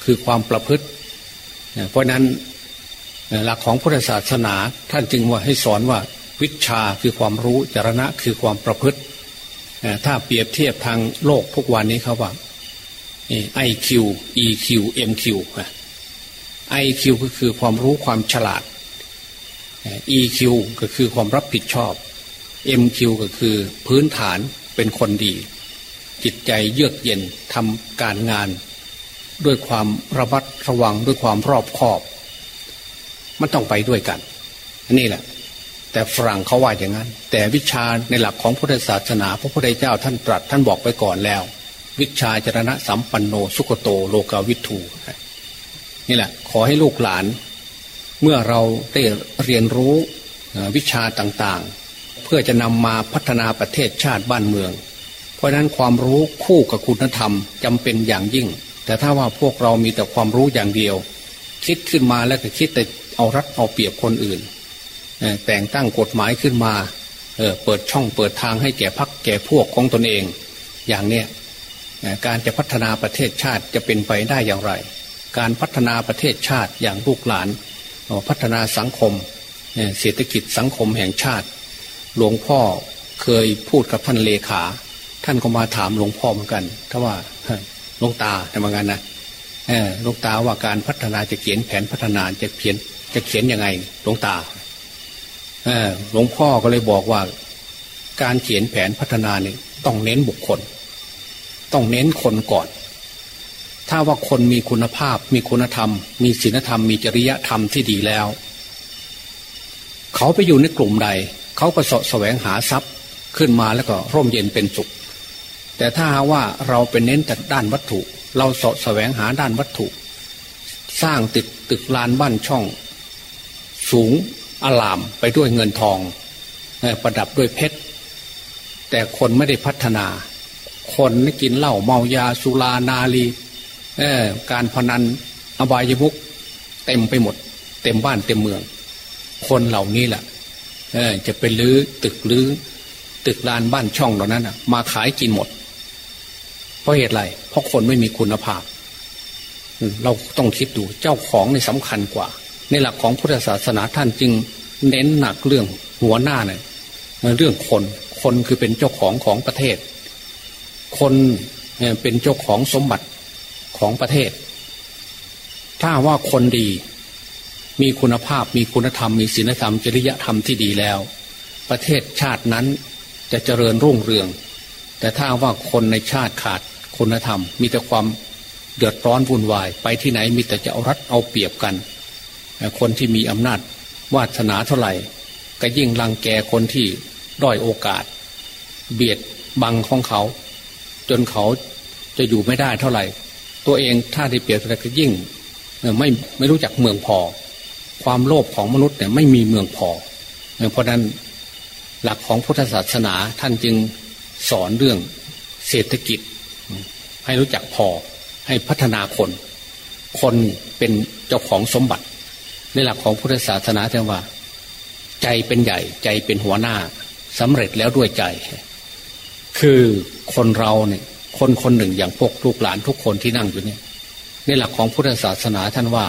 คือความประพฤติ เพราะนั้นหลักของพุทธศาสนาท่านจึงว่าให้สอนว่าวิชาคือความรู้จรณะคือความประพฤติ ถ้าเปรียบเทียบทางโลกทุกวันนี้เขาว่า ไอคิวอีคิวเอ็มคิวไอคิวก็คือความรู้ความฉลาด EQ ก็คือความรับผิดชอบ MQ ก็คือพื้นฐานเป็นคนดี จิตใจเยือกเย็นทำการงาน ด้วยความระมัดระวังด้วยความรอบคอบ มันต้องไปด้วยกันนี่แหละ แต่ฝรั่งเขาว่าอย่างนั้น แต่วิชาในหลักของพุทธศาสนา พระพุทธเจ้าท่านตรัสท่านบอกไปก่อนแล้ว วิชาจรณะสัมปันโนสุขโตโลกาวิทูนี่แหละ ขอให้ลูกหลาน เมื่อเราได้เรียนรู้วิชาต่างๆ เพื่อจะนำมาพัฒนาประเทศชาติบ้านเมือง เพราะนั้นความรู้คู่กับคุณธรรมจำเป็นอย่างยิ่ง แต่ถ้าว่าพวกเรามีแต่ความรู้อย่างเดียว คิดขึ้นมาแล้วก็คิดแต่เอารัดเอาเปรียบคนอื่น แต่งตั้งกฎหมายขึ้นมาเเปิดช่องเปิดทางให้แก่พักแก่พวกของตนเอง อย่างเนี้ย การจะพัฒนาประเทศชาติจะเป็นไปได้อย่างไร การพัฒนาประเทศชาติอย่างลูกหลาน พัฒนาสังคมเศรษฐกิจสังคมแห่งชาติ หลวงพ่อเคยพูดกับท่านเลขา ท่านก็มาถามหลวงพ่อเหมือนกันถ้าว่าลงตาทำงานนะเออลงตาว่าการพัฒนาจะเขียนแผนพัฒนาจะเขียนจะเขียนยังไงลงตาหลวงพ่อก็เลยบอกว่า การเขียนแผนพัฒนาเนี่ยต้องเน้นบุคคล ต้องเน้นคนก่อน ถ้าว่าคนมีคุณภาพ มีคุณธรรม มีศีลธรรม มีจริยธรรมที่ดีแล้ว เขาไปอยู่ในกลุ่มใด เขาก็สะแสวงหาทรัพย์ขึ้นมาแล้วก็ร่มเย็นเป็นสุข แต่ถ้าว่าเราเป็นเน้นแต่ด้านวัตถุ เราสะแสวงหาด้านวัตถุ สร้างตึกตึกลานบ้านช่อง สูงอลามไปด้วยเงินทองประดับด้วยเพชรแต่คนไม่ได้พัฒนา คนไม่กินเหล้าเมายาสุรานาลีการพนันอบายมุกเต็มไปหมด เต็มบ้านเต็มเมือง คนเหล่านี้แหละจะเป็นรื้อตึกรื้อตึกลานบ้านช่องเหล่านั้นมาขายกินหมด เพราะเหตุไรเพราะคนไม่มีคุณภาพ เราต้องคิดดูเจ้าของในสำคัญกว่า ในหลักของพุทธศาสนาท่านจึงเน้นหนักเรื่องหัวหน้าเนี่ยเรื่องคนคนคือเป็นเจ้าของของประเทศ คนเป็นเจ้าของสมบัติของประเทศ ถ้าว่าคนดี มีคุณภาพมีคุณธรรม มีศีลธรรมจริยธรรมที่ดีแล้ว ประเทศชาตินั้นจะเจริญรุ่งเรือง แต่ถ้าว่าคนในชาติขาดคุณธรรม มีแต่ความเดือดร้อนวุ่นวาย ไปที่ไหนมีแต่จะเอารัดเอาเปรียบกัน คนที่มีอำนาจวาสนาเท่าไหร่ ก็ยิ่งรังแกคนที่ด้อยโอกาส เบียดบังของเขา จนเขาจะอยู่ไม่ได้เท่าไหร่ ตัวเองถ้าได้เปรียบอะไรก็ยิ่งไม่ไม่รู้จักเมืองพอ ความโลภของมนุษย์เนี่ยไม่มีเมืองพอ เพราะนั้นหลักของพุทธศาสนาท่านจึงสอนเรื่องเศรษฐกิจ ให้รู้จักพอให้พัฒนาคน คนเป็นเจ้าของสมบัติ ในหลักของพุทธศาสนาแต่ว่า ใจเป็นใหญ่ใจเป็นหัวหน้าสำเร็จแล้วด้วยใจ คือคนเราเนี่ย คนคนหนึ่งอย่างพวกลูกหลานทุกคนที่นั่งอยู่เนี่ยในหลักของพุทธศาสนาท่านว่า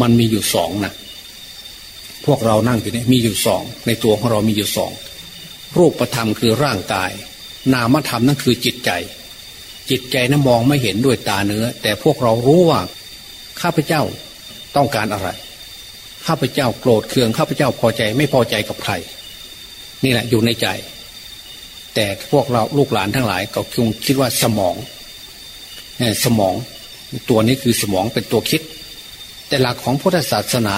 มันมีอยู่สองนะพวกเรานั่งอยู่นี่มีอยู่สองในตัวของเรามีอยู่สองรูปธรรมคือร่างกาย นามธรรมนั่นคือจิตใจ จิตใจนั้นมองไม่เห็นด้วยตาเนื้อ แต่พวกเรารู้ว่าข้าพเจ้าต้องการอะไร ข้าพเจ้าโกรธเคืองข้าพเจ้าพอใจไม่พอใจกับใคร นี่แหละอยู่ในใจ แต่พวกเราลูกหลานทั้งหลายก็คงคิดว่าสมองสมองตัวนี้คือสมองเป็นตัวคิด แต่หลักของพุทธศาสนา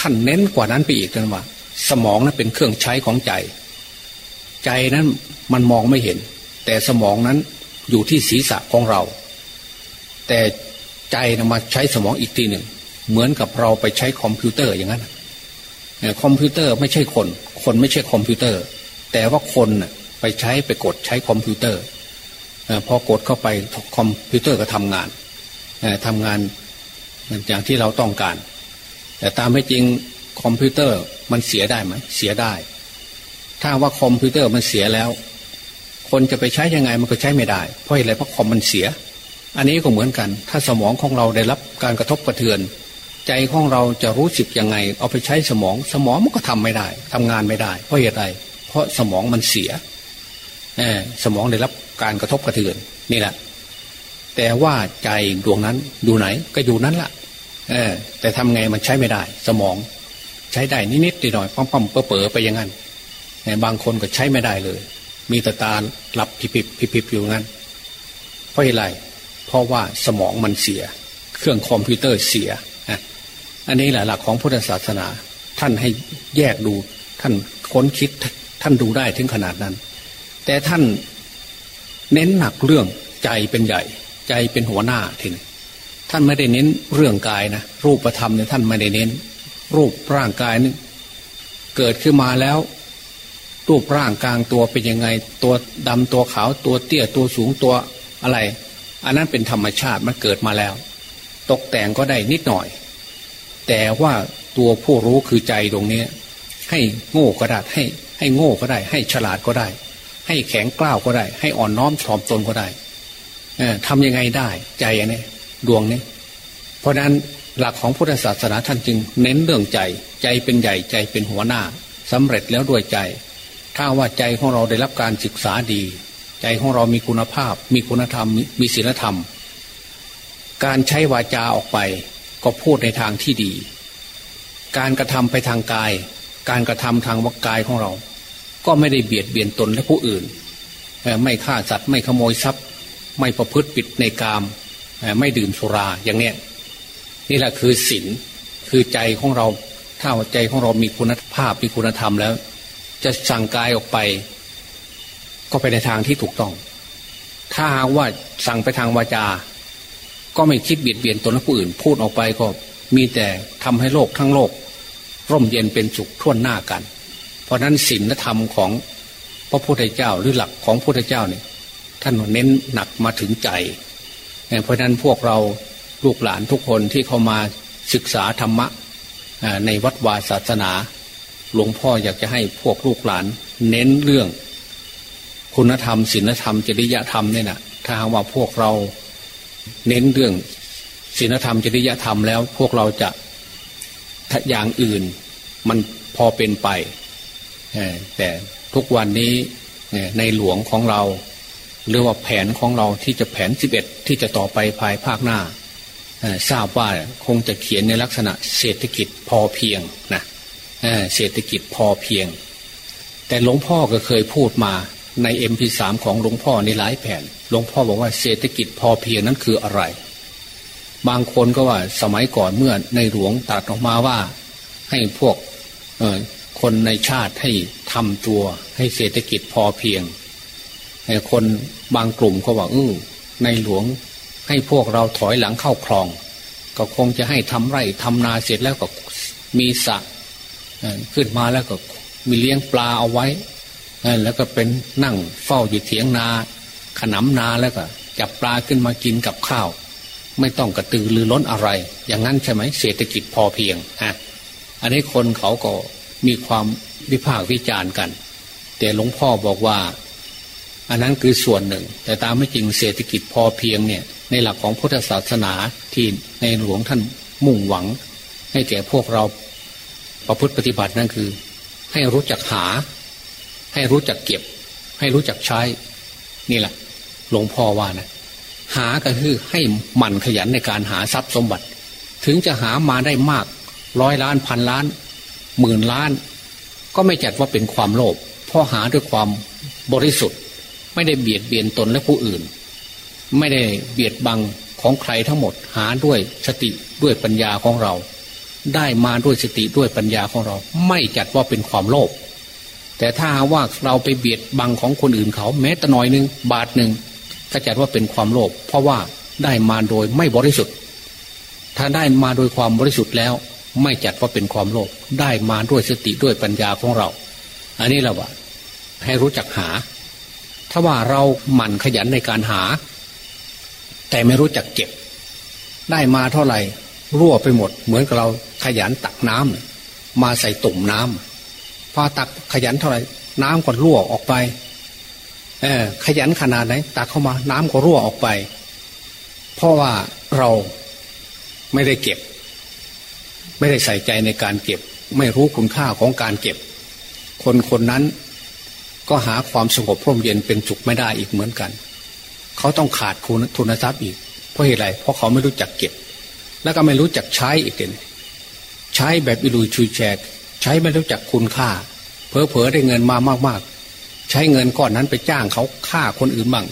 ท่านเน้นกว่านั้นไปอีกนะว่า สมองนั้นเป็นเครื่องใช้ของใจ ใจนั้นมันมองไม่เห็น แต่สมองนั้นอยู่ที่ศีรษะของเรา แต่ใจนะมาใช้สมองอีกทีหนึ่ง เหมือนกับเราไปใช้คอมพิวเตอร์อย่างนั้นคอมพิวเตอร์ไม่ใช่คน คนไม่ใช่คอมพิวเตอร์ แต่ว่าคน ไปใช้ไปกดใช้คอมพิวเตอร์พอกดเข้าไปคอมพิวเตอร์ก็ทำงานทำงานอย่างที่เราต้องการ แต่ตามความจริงคอมพิวเตอร์มันเสียได้ไหมเสียได้ ถ้าว่าคอมพิวเตอร์มันเสียแล้ว คนจะไปใช้ยังไงมันก็ใช้ไม่ได้ เพราะอะไรเพราะคอมมันเสีย อันนี้ก็เหมือนกัน ถ้าสมองของเราได้รับการกระทบกระเทือน ใจของเราจะรู้สึกยังไง เอาไปใช้สมอง สมองมันก็ทำไม่ได้ทำงานไม่ได้ เพราะเหตุใดเพราะสมองมันเสีย สมองได้รับการกระทบกระเทือนนี่แหละ แต่ว่าใจดวงนั้นดูไหนก็อยู่นั้นละเออแต่ทำไงมันใช้ไม่ได้ สมองใช้ได้นิดๆหน่อยๆปั๊มปั๊มเป๋อไปอย่างนั้นบางคนก็ใช้ไม่ได้เลย มีตาตาหลับพิบพิบพิบอยู่งั้น เพราะอะไรเพราะว่าสมองมันเสีย เครื่องคอมพิวเตอร์เสียอันนี้แหละหลักของพุทธศาสนา ท่านให้แยกดู ท่านค้นคิดท่านดูได้ถึงขนาดนั้น แต่ท่านเน้นหนักเรื่องใจเป็นใหญ่ ใจเป็นหัวหน้าทีนี้ท่านไม่ได้เน้นเรื่องกายนะรูปธรรมเนี่ยท่านไม่ได้เน้น รูปร่างกายนี่เกิดขึ้นมาแล้ว รูปร่างกลางตัวเป็นยังไง ตัวดำตัวขาวตัวเตี้ยตัวสูงตัวอะไร อันนั้นเป็นธรรมชาติมันเกิดมาแล้ว ตกแต่งก็ได้นิดหน่อย แต่ว่าตัวผู้รู้คือใจตรงนี้ให้โง่ก็ได้ให้ ให้โง่ก็ได้ ให้ฉลาดก็ได้ ให้แข็งกล้าวก็ได้ ให้อ่อนน้อมถ่อมตนก็ได้ทำยังไงได้ ใจอันนี้ดวงนี้ เพราะนั้นหลักของพุทธศาสนาท่านจึงเน้นเรื่องใจ ใจเป็นใหญ่ใจเป็นหัวหน้าสำเร็จแล้วด้วยใจ ถ้าว่าใจของเราได้รับการศึกษาดี ใจของเรามีคุณภาพ มีคุณธรรม มีศีลธรรม การใช้วาจาออกไป ก็พูดในทางที่ดี การกระทำไปทางกาย การกระทำทางวกายของเรา ก็ไม่ได้เบียดเบียนตนและผู้อื่น ไม่ฆ่าสัตว์ไม่ขโมยทรัพย์ ไม่ประพฤติผิดในกาม ไม่ดื่มสุราอย่างเนี้ยนี่แหละคือศีลคือใจของเราถ้าใจของเรามีคุณภาพมีคุณธรรมแล้ว จะสั่งกายออกไป ก็ไปในทางที่ถูกต้อง ถ้าหากว่าสั่งไปทางวาจา ก็ไม่คิดเบียดเบียนตนและผู้อื่น พูดออกไปก็มีแต่ทำให้โลกทั้งโลก ร่มเย็นเป็นสุขท่วนหน้ากัน เพราะนั้นศีลธรรมของพระพุทธเจ้าหรือหลักของพระพุทธเจ้าเนี่ยท่านเน้นหนักมาถึงใจ เพราะนั้นพวกเราลูกหลานทุกคนที่เข้ามาศึกษาธรรมะในวัดวาศาสนา หลวงพ่ออยากจะให้พวกลูกหลานเน้นเรื่อง คุณธรรมศีลธรรมจริยธรรมเนี่ยนะถ้าหากว่าพวกเราเน้นเรื่องศีลธรรมจริยธรรมแล้วพวกเราจะอย่างอื่นมันพอเป็นไป แต่ทุกวันนี้ในหลวงของเรา หรือว่าแผนของเราที่จะแผนสิบเอ็ดที่จะต่อไปภายภาคหน้าทราบว่าคงจะเขียนในลักษณะเศรษฐกิจพอเพียงนะเศรษฐกิจพอเพียง แต่หลวงพ่อก็เคยพูดมาในเอ็มพีสามของหลวงพ่อในหลายแผ่นหลวงพ่อบอกว่าเศรษฐกิจพอเพียงนั้นคืออะไร บางคนก็ว่าสมัยก่อนเมื่อในหลวงตัดออกมาว่า ให้พวก คนในชาติให้ทำตัว ให้เศรษฐกิจพอเพียงคนบางกลุ่มก็ว่าเออในหลวงให้พวกเราถอยหลังเข้าคลอง ก็คงจะให้ทำไร่ทำนาเสร็จแล้วก็มีสระขึ้นมาแล้วก็มีเลี้ยงปลาเอาไว้ แล้วก็เป็นนั่งเฝ้าอยู่เถียงนา ขนำนาแล้วก็ จับปลาขึ้นมากินกับข้าว ไม่ต้องกระตือรือร้นอะไร อย่างนั้นใช่ไหมเศรษฐกิจพอเพียงฮะอันนี้คนเขาก็ มีความวิพากษ์วิจารณ์กัน แต่หลวงพ่อบอกว่า อันนั้นคือส่วนหนึ่ง แต่ตามไม่จริงเศรษฐกิจพอเพียงเนี่ย ในหลักของพุทธศาสนาที่ในหลวงท่านมุ่งหวัง ให้แก่พวกเราประพฤติปฏิบัตินั่นคือ ให้รู้จักหา ให้รู้จักเก็บ ให้รู้จักใช้ นี่แหละ หลวงพ่อว่านะหาก็คือให้หมั่นขยันในการหาทรัพย์สมบัติ ถึงจะหามาได้มาก ร้อยล้านพันล้าน หมื่นล้าน ก็ไม่จัดว่าเป็นความโลภเพราะหาด้วยความบริสุทธิ์ ไม่ได้เบียดเบียนตนและผู้อื่น ไม่ได้เบียดบังของใครทั้งหมดหาด้วยสติด้วยปัญญาของเรา ได้มาด้วยสติด้วยปัญญาของเรา ไม่จัดว่าเป็นความโลภแต่ถ้าว่าเราไปเบียดบังของคนอื่นเขา แม้แต่น้อยหนึ่งบาทหนึ่งก็จัดว่าเป็นความโลภเพราะว่าได้มาโดยไม่บริสุทธิ์ ถ้าได้มาโดยความบริสุทธิ์แล้ว ไม่จัดว่าเป็นความโลภได้มาด้วยสติด้วยปัญญาของเรา อันนี้เราว่าให้รู้จักหา ถ้าว่าเราหมั่นขยันในการหา แต่ไม่รู้จักเก็บ ได้มาเท่าไหร่ รั่วไปหมด เหมือนกับเราขยันตักน้ำมาใส่ตุ่มน้ำพอตักขยันเท่าไหร่ น้ำก็รั่วออกไป เออขยันขนาดไหนตักเข้ามาน้ำก็รั่วออกไป เพราะว่าเราไม่ได้เก็บ ไม่ได้ใส่ใจในการเก็บ ไม่รู้คุณค่าของการเก็บ คนคนนั้นก็หาความสงบร่มเย็นเป็นสุขไม่ได้อีกเหมือนกัน เขาต้องขาดทุนทรัพย์อีก เพราะเหตุไร เพราะเขาไม่รู้จักเก็บ แล้วก็ไม่รู้จักใช้อีกเด่นใช้แบบอิลุยชุยแจก ใช้ไม่รู้จักคุณค่า เพอเพอได้เงินมามากๆ ใช้เงินก้อนนั้นไปจ้างเขาฆ่าคนอื่นบ้าง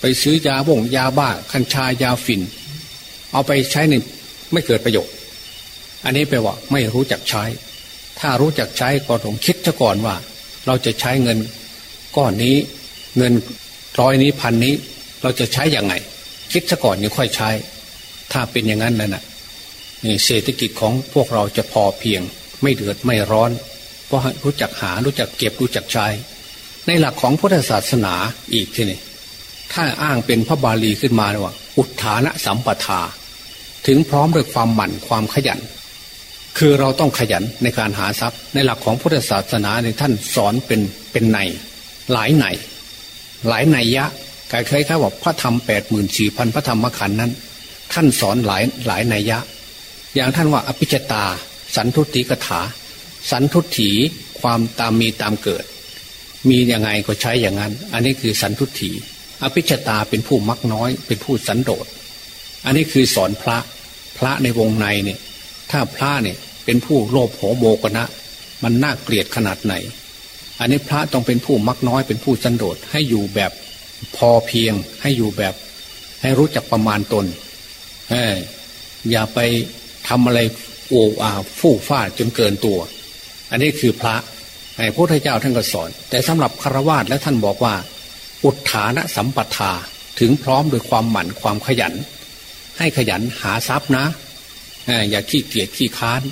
ไปซื้อยาบ่งยาบ้า คัญชายาฝิ่น เอาไปใช้ในไม่เกิดประโยชน์ อันนี้แปลว่าไม่รู้จักใช้ ถ้ารู้จักใช้ก็ต้องคิดซะก่อนว่า เราจะใช้เงินก้อนนี้ เงินร้อยนี้พันนี้ เราจะใช้อย่างไง คิดซะก่อนยังค่อยใช้ ถ้าเป็นอย่างนั้นแล้วนะนี่เศรษฐกิจของพวกเราจะพอเพียง ไม่เดือดไม่ร้อน เพราะรู้จักหารู้จักเก็บรู้จักใช้ ในหลักของพุทธศาสนาอีกทีนี่ถ้าอ้างเป็นพระบาลีขึ้นมาว่า อุทานะสัมปทา ถึงพร้อมด้วยความหมั่นความขยัน คือเราต้องขยันในการหาทรัพย์ ในหลักของพุทธศาสนาในท่านสอนเป็นเป็นในหลายในหลายนัยยะกายเคยเขาบอกพระธรรมแปดหมื่นสี่พันพระธรรมขันธ์นั้น ท่านสอนหลายหลายนัยยะ อย่างท่านว่าอภิชตา สันทุติกถา สันทุถีความตามมีตามเกิด มียังไงก็ใช้อย่างนั้น อันนี้คือสันทุถีอภิชตาเป็นผู้มักน้อย เป็นผู้สันโดษอันนี้คือสอนพระพระในวงในเนี่ย ถ้าพระเนี่ยเป็นผู้โลภโหโมกนะ มันน่าเกลียดขนาดไหน อันนี้พระต้องเป็นผู้มักน้อยเป็นผู้สันโดษให้อยู่แบบพอเพียง ให้อยู่แบบ ให้รู้จักประมาณตนเอออย่าไปทำอะไรโอ้อาฟู่ฟาดจนเกินตัว อันนี้คือพระไอ้พระพุทธเจ้าท่านก็สอน แต่สำหรับคารวาสและท่านบอกว่า อุทฐานะสัมปทาถึงพร้อมโดยความหมั่นความขยัน ให้ขยันหาทรัพย์นะ อย่าขี้เกียจขี้ค้าน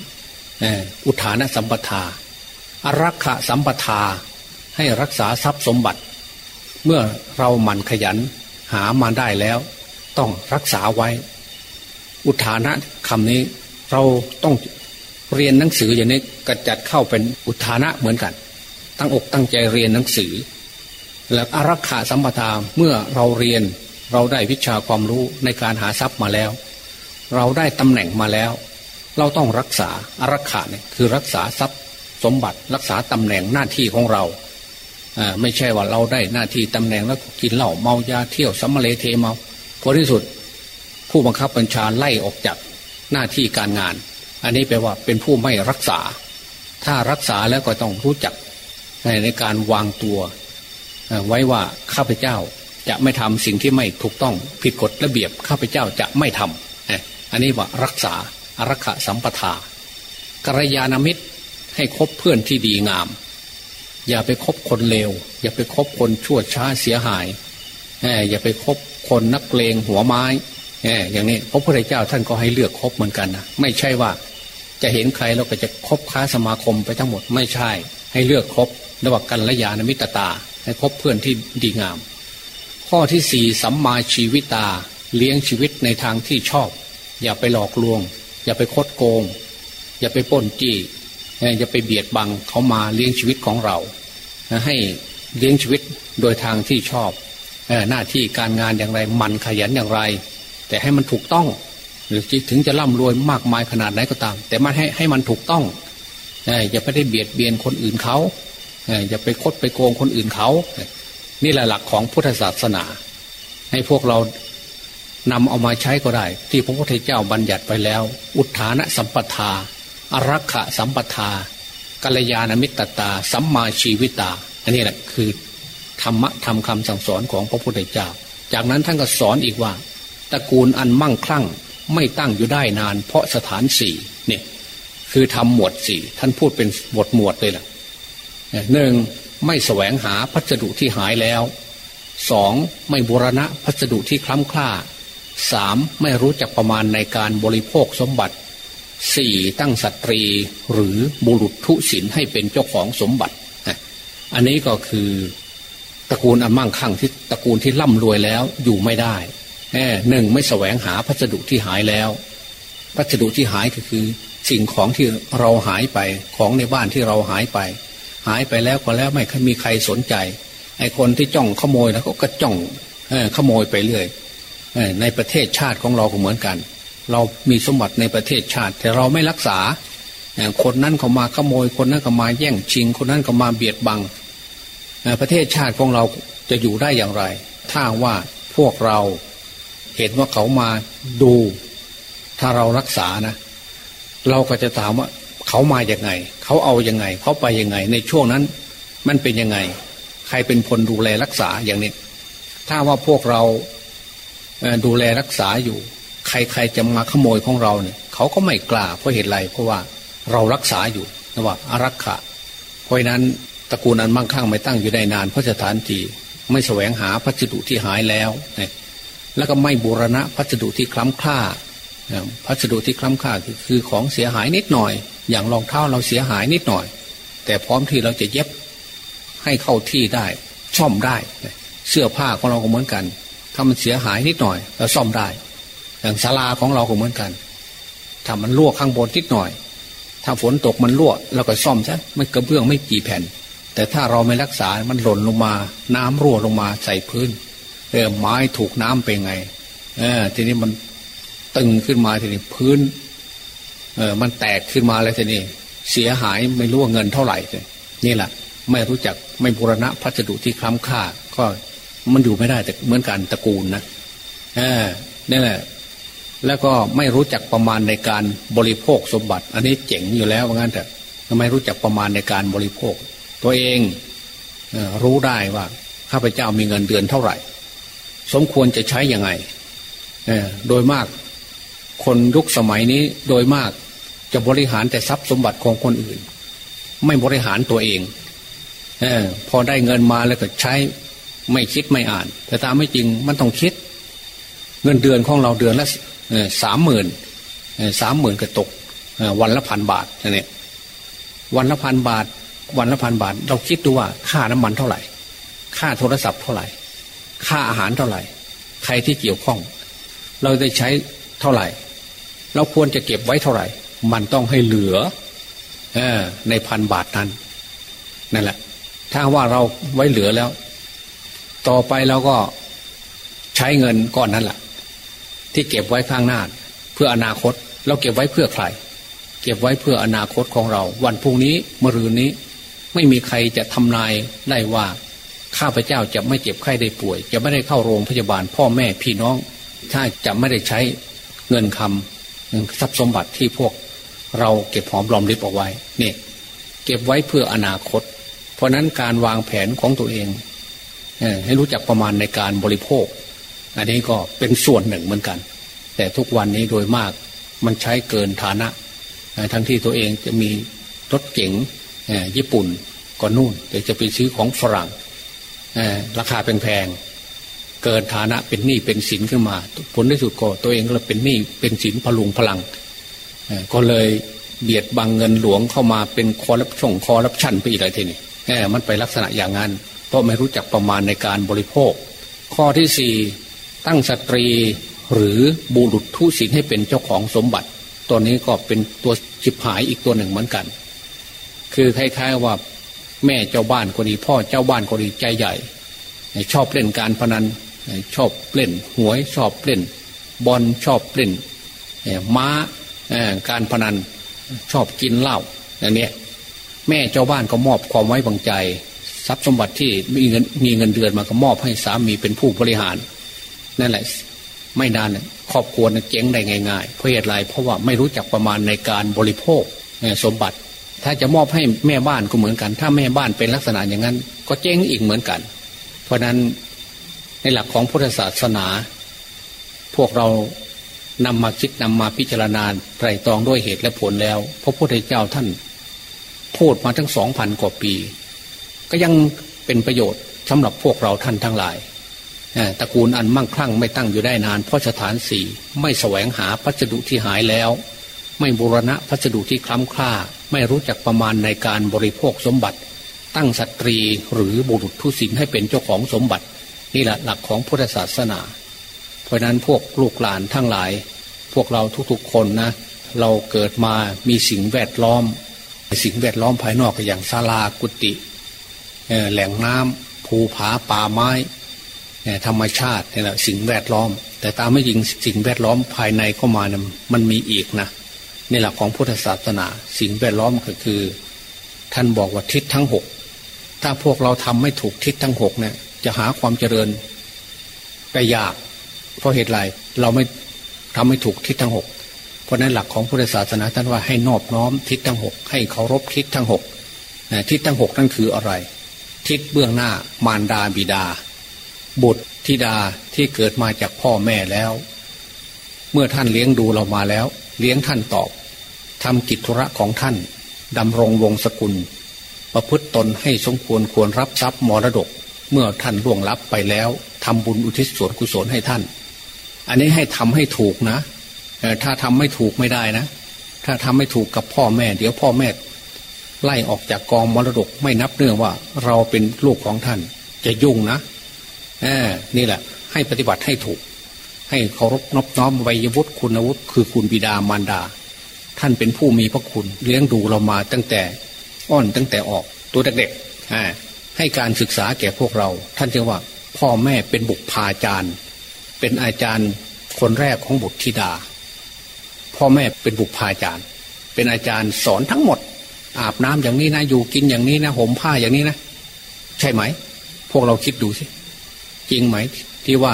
อุทานสัมปทาอารักขะสัมปทาให้รักษาทรัพย์สมบัติ เมื่อเราหมั่นขยันหามาได้แล้ว ต้องรักษาไว้ อุทานะคำนี้เราต้องเรียนหนังสืออย่างนี้กระจัดเข้าเป็นอุทานะเหมือนกัน ตั้งอกตั้งใจเรียนหนังสือ แล้วอารักขาสัมปทาเมื่อเราเรียนเราได้วิชาความรู้ในการหาทรัพย์มาแล้ว เราได้ตำแหน่งมาแล้ว เราต้องรักษาอารักขาเนี่ยคือรักษาทรัพย์สมบัติรักษาตำแหน่งหน้าที่ของเราไม่ใช่ว่าเราได้หน้าที่ตำแหน่งแล้วกินเหล้าเมายาเที่ยวสัมมาเลเทเมาพอที่สุด ผู้บังคับบัญชาไล่ออกจากหน้าที่การงาน อันนี้แปลว่าเป็นผู้ไม่รักษา ถ้ารักษาแล้วก็ต้องรู้จักในการวางตัว ไว้ว่าข้าพเจ้าจะไม่ทำสิ่งที่ไม่ถูกต้องผิดกฎระเบียบข้าพเจ้าจะไม่ทำ อันนี้ว่ารักษาอารักขาสัมปทากัลยาณมิตรให้คบเพื่อนที่ดีงาม อย่าไปคบคนเลว อย่าไปคบคนชั่วช้าเสียหายอย่าไปคบคนนักเลงหัวไม้อย่างนี้พระพุทธเจ้าท่านก็ให้เลือกคบเหมือนกันนะไม่ใช่ว่าจะเห็นใครเราก็จะคบค้าสมาคมไปทั้งหมดไม่ใช่ ให้เลือกคบระหว่างกันและยานมิตรตา ให้คบเพื่อนที่ดีงาม ข้อที่สี่สัมมาชีวิตาเลี้ยงชีวิตในทางที่ชอบ อย่าไปหลอกลวง อย่าไปคดโกง อย่าไปป้นจี้อย่าไปเบียดบังเขามาเลี้ยงชีวิตของเรา ให้เลี้ยงชีวิตโดยทางที่ชอบหน้าที่การงานอย่างไรมันขยันอย่างไร แต่ให้มันถูกต้อง หรือถึงจะร่ำรวยมากมายขนาดไหนก็ตาม แต่มันให้ให้มันถูกต้องอย่าไปได้เบียดเบียนคนอื่นเขาอย่าไปคดไปโกงคนอื่นเขา นี่แหละหลักของพุทธศาสนา ให้พวกเรา นำเอามาใช้ก็ได้ ที่พระพุทธเจ้าบัญญัติไปแล้ว อุทานะสัมปทาอารักขะสัมปทากัลยาณมิตรตา สัมมาชีวิตา อันนี้แหละคือธรรมะทำคำสั่งสอนของพระพุทธเจ้า จากนั้นท่านก็สอนอีกว่าตระกูลอันมั่งคั่งไม่ตั้งอยู่ได้นาน เพราะสถานสี่เนี่ยคือทำหมวดสี่ท่านพูดเป็นหมวดหมวดเลยล่ะหนึ่งไม่แสวงหาพัสดุที่หายแล้วสองไม่บูรณะพัสดุที่คล้ำคล้า สามไม่รู้จักประมาณในการบริโภคสมบัติสี่ตั้งสตรีหรือบุรุษทุศินให้เป็นเจ้าของสมบัติ อันนี้ก็คือตระกูลอันมั่งคั่งที่ตระกูลที่ร่ำรวยแล้วอยู่ไม่ได้หนึ่งไม่แสวงหาพัสดุที่หายแล้ว พัสดุที่หายก็คือ สิ่งของที่เราหายไปของในบ้านที่เราหายไป หายไปแล้วก็แล้วไม่มีใครสนใจไอ้คนที่จ้องขโมยแล้วก็จ้องขโมยไปเรื่อย ในประเทศชาติของเราก็เหมือนกัน เรามีสมบัติในประเทศชาติ แต่เราไม่รักษา คนนั้นเขามาขโมยคนนั้นก็มาแย่งชิง คนนั้นก็มาเบียดบัง ประเทศชาติของเราจะอยู่ได้อย่างไร ถ้าว่าพวกเราเห็นว่าเขามาดู ถ้าเรารักษานะ เราก็จะถามว่าเขามาอย่างไง เขาเอาอยัางไง เขาไปยังไง ในช่วงนั้นมันเป็นยังไง ใครเป็นคนดูแลรักษาอย่างนี้ ถ้าว่าพวกเรา ดูแลรักษาอยู่ ใครๆจะมาขโมยของเราเนี่ยเขาก็ไม่กล้าเพราะเหตุไรเพราะว่าเรารักษาอยู่นะว่าอารักขะเพราะนั้นตระกูลนั้นมั่งคั่งไม่ตั้งอยู่ได้นานเพราะสถานที่ไม่แสวงหาพัสดุที่หายแล้วเนี่ยแล้วก็ไม่บูรณะพัสดุที่คล้ำคล้าพัสดุที่คล้ำคล้าคือของเสียหายนิดหน่อย อย่างรองเท้าเราเสียหายนิดหน่อย แต่พร้อมที่เราจะเย็บให้เข้าที่ได้ซ่อมได้ เสื้อผ้าของเราก็เหมือนกัน ถ้ามันเสียหายนิดหน่อยเราซ่อมได้ อย่างศาลาของเราก็เหมือนกัน ถ้ามันรั่วข้างบนนิดหน่อย ถ้าฝนตกมันรั่วเราก็ซ่อมซะมันกระเบื้องไม่กี่แผ่น แต่ถ้าเราไม่รักษา มันหล่นลงมา น้ำรั่วลงมาใส่พื้นเออไม้ถูกน้ำไปไง เออ ทีนี้มันตึงขึ้นมาทีนี้พื้น เออมันแตกขึ้นมาแล้วทีนี้เสียหายไม่รู้ว่าเงินเท่าไหร่เลยนี่แหละไม่รู้จักไม่บูรณะพัสดุที่คล้ำค่าก็ มันอยู่ไม่ได้แต่เหมือนกันตระกูลนะเออนี่แหละ แล้วก็ไม่รู้จักประมาณในการบริโภคสมบัติ อันนี้เจ๋งอยู่แล้วว่างั้นแต่ทำไมรู้จักประมาณในการบริโภค ตัวเองรู้ได้ว่าข้าพเจ้ามีเงินเดือนเท่าไหร่ สมควรจะใช้ยังไงโดยมาก คนยุคสมัยนี้โดยมากจะบริหารแต่ทรัพย์สมบัติของคนอื่น ไม่บริหารตัวเองอพอได้เงินมาแล้วก็ใช้ ไม่คิดไม่อ่าน แต่ตามไม่จริงมันต้องคิด เงินเดือนของเราเดือนละสามหมื่นสามหมื่นก็ตกวันละพันบาทเนี่ยวันละพันบาท วันละพันบาท เราคิดดูว่าค่าน้ำมันเท่าไหร่ ค่าโทรศัพท์เท่าไหร่ ค่าอาหารเท่าไหร่ ใครที่เกี่ยวข้อง เราจะใช้เท่าไหร่ เราควรจะเก็บไว้เท่าไหร่ มันต้องให้เหลืออในพันบาทนั้นนั่นแหละ ถ้าว่าเราไว้เหลือแล้ว ต่อไปเราก็ใช้เงินก้อนนั้นแหละที่เก็บไว้ข้างหน้า เพื่ออนาคต เราเก็บไว้เพื่อใคร เก็บไว้เพื่ออนาคตของเรา วันพรุ่งนี้มรืนนี้ ไม่มีใครจะทำนายได้ว่า ข้าพเจ้าจะไม่เจ็บไข้ได้ป่วย จะไม่ได้เข้าโรงพยาบาล พ่อแม่พี่น้อง ถ้าจะไม่ได้ใช้เงินคำทรัพย์สมบัติที่พวก เราเก็บหอมรอมริบเอาไว้เนี่ยเก็บไว้เพื่ออนาคต เพราะนั้นการวางแผนของตัวเอง ให้รู้จักประมาณในการบริโภค อันนี้ก็เป็นส่วนหนึ่งเหมือนกัน แต่ทุกวันนี้โดยมากมันใช้เกินฐานะ ทั้งที่ตัวเองจะมีรถเก๋งญี่ปุ่นก็นู่นแต่จะไปซื้อของฝรั่งราคาแพงๆเกินฐานะเป็นหนี้เป็นสินขึ้นมา ผลที่สุดก็ตัวเองก็เป็นหนี้เป็นสินพลุงพลังก็เลยเบียดบังเงินหลวงเข้ามาเป็นคอรับช่องคอรับชันไปอีกอะไรทีนี้มันไปลักษณะอย่างนั้น เพราะไม่รู้จักประมาณในการบริโภค ข้อที่สี่ตั้งสตรีหรือบุรุษทุศิลให้เป็นเจ้าของสมบัติ ตัวนี้ก็เป็นตัวจิบหายอีกตัวหนึ่งเหมือนกัน คือคล้ายๆว่าแม่เจ้าบ้านก็ดีพ่อเจ้าบ้านก็ดีใจใหญ่ ชอบเล่นการพนันชอบเล่นหวยชอบเล่น บอลชอบเล่นม้าการพนันชอบกินเหล้าอย่างนี้แม่เจ้าบ้านก็มอบความไว้วางใจ ทรัพย์สมบัติที่มีเงินมีเงินเดือนมาก็มอบให้สามีเป็นผู้บริหาร นั่นแหละ ไม่นานครอบครัวเจ๊งได้ง่ายๆเพราะเหตุไรเพราะว่าไม่รู้จักประมาณในการบริโภคสมบัติ ถ้าจะมอบให้แม่บ้านก็เหมือนกัน ถ้าแม่บ้านเป็นลักษณะอย่างนั้น ก็เจ๊งอีกเหมือนกัน เพราะนั้นในหลักของพุทธศาสนา พวกเรานำมาคิดนำมาพิจารณาไตรตรองด้วยเหตุและผลแล้ว พระพุทธเจ้าท่านพูดมาทั้งสองพันกว่าปี ก็ยังเป็นประโยชน์สำหรับพวกเราท่านทั้งหลายตระกูลอันมั่งคั่งไม่ตั้งอยู่ได้นาน เพราะสถานสี่ไม่แสวงหาพัสดุที่หายแล้ว ไม่บูรณะพัสดุที่คล้ำคล้าไม่รู้จักประมาณในการบริโภคสมบัติ ตั้งสตรีหรือบุรุษทุศิลให้เป็นเจ้าของสมบัติ นี่แหละหลักของพุทธศาสนา เพราะนั้นพวกลูกหลานทั้งหลาย พวกเราทุกๆคนนะ เราเกิดมามีสิ่งแวดล้อม สิ่งแวดล้อมภายนอกอย่างศาลากุฏิ แหล่งน้ำภูผาป่าไม้ธรรมชาติเนี่ยะสิ่งแวดล้อม แต่ตามไม่ยิงสิ่งแวดล้อมภายในเข้ามาเนี่ยมันมีอีกนะในหลักของพุทธศาสนา สิ่งแวดล้อมก็คือ ท่านบอกว่าทิศทั้งหกถ้าพวกเราทำไม่ถูกทิศทั้งหกเนี่ย จะหาความเจริญไปยาก เพราะเหตุไรเราไม่ทำไม่ถูกทิศทั้งหกเพราะนั้นหลักของพุทธศาสนาท่านว่าให้นอบน้อมทิศทั้งหกให้เคารพทิศทั้งหกทิศทั้งหกนั่นคืออะไร ทิศเบื้องหน้ามารดาบิดา บุตรธิดาที่เกิดมาจากพ่อแม่แล้ว เมื่อท่านเลี้ยงดูเรามาแล้ว เลี้ยงท่านตอบทำกิจธุระของท่านดำรงวงศกุล ประพฤติตนให้สมควรควรรับทรัพย์มรดก เมื่อท่านล่วงลับไปแล้วทำบุญอุทิศส่วนกุศลให้ท่าน อันนี้ให้ทำให้ถูกนะถ้าทำไม่ถูกไม่ได้นะ ถ้าทำไม่ถูกกับพ่อแม่ เดี๋ยวพ่อแม่ ไล่ออกจากกองมรดกไม่นับเนื่องว่า เราเป็นลูกของท่าน จะยุ่งนะนี่แหละ ให้ปฏิบัติให้ถูก ให้เคารพนอบน้อมวัยวุฒิคุณวุฒิคือคุณบิดามารดา ท่านเป็นผู้มีพระคุณ เลี้ยงดูเรามาตั้งแต่อ้อนตั้งแต่ออกตัวเด็กๆให้การศึกษาแก่พวกเรา ท่านจึงว่า พ่อแม่เป็นบุคพาจารย์ เป็นอาจารย์คนแรกของบุตรธิดา พ่อแม่เป็นบุคพาจารย์ เป็นอาจารย์สอนทั้งหมด อาบน้ำอย่างนี้นะอยู่กินอย่างนี้นะห่มผ้าอย่างนี้นะใช่ไหม พวกเราคิดดูสิจริงไหมที่ว่า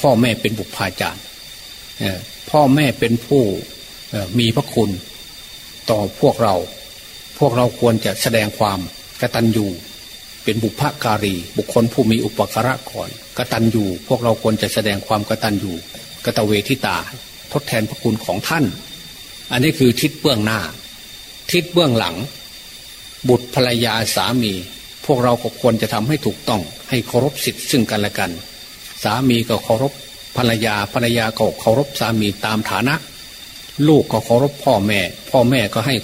พ่อแม่เป็นบุพาจารย์พ่อแม่เป็นผู้มีพระคุณ ต่อพวกเรา พวกเราควรจะแสดงความกตัญญูเป็นบุพการี บุคคลผู้มีอุปการะก่อนกตัญญูพวกเราควรจะแสดงความกตัญญูกตเวทิตา ทดแทนพระคุณของท่าน อันนี้คือทิศเบื้องหน้า ทิศเบื้องหลัง บุตรภรรยาสามี พวกเราก็ควรจะทำให้ถูกต้อง ให้เคารพสิทธิ์ซึ่งกันและกัน สามีก็เคารพภรรยาภรรยาก็เคารพสามีตามฐานะ ลูกก็เคารพพ่อแม่ พ่อแม่ก็ให้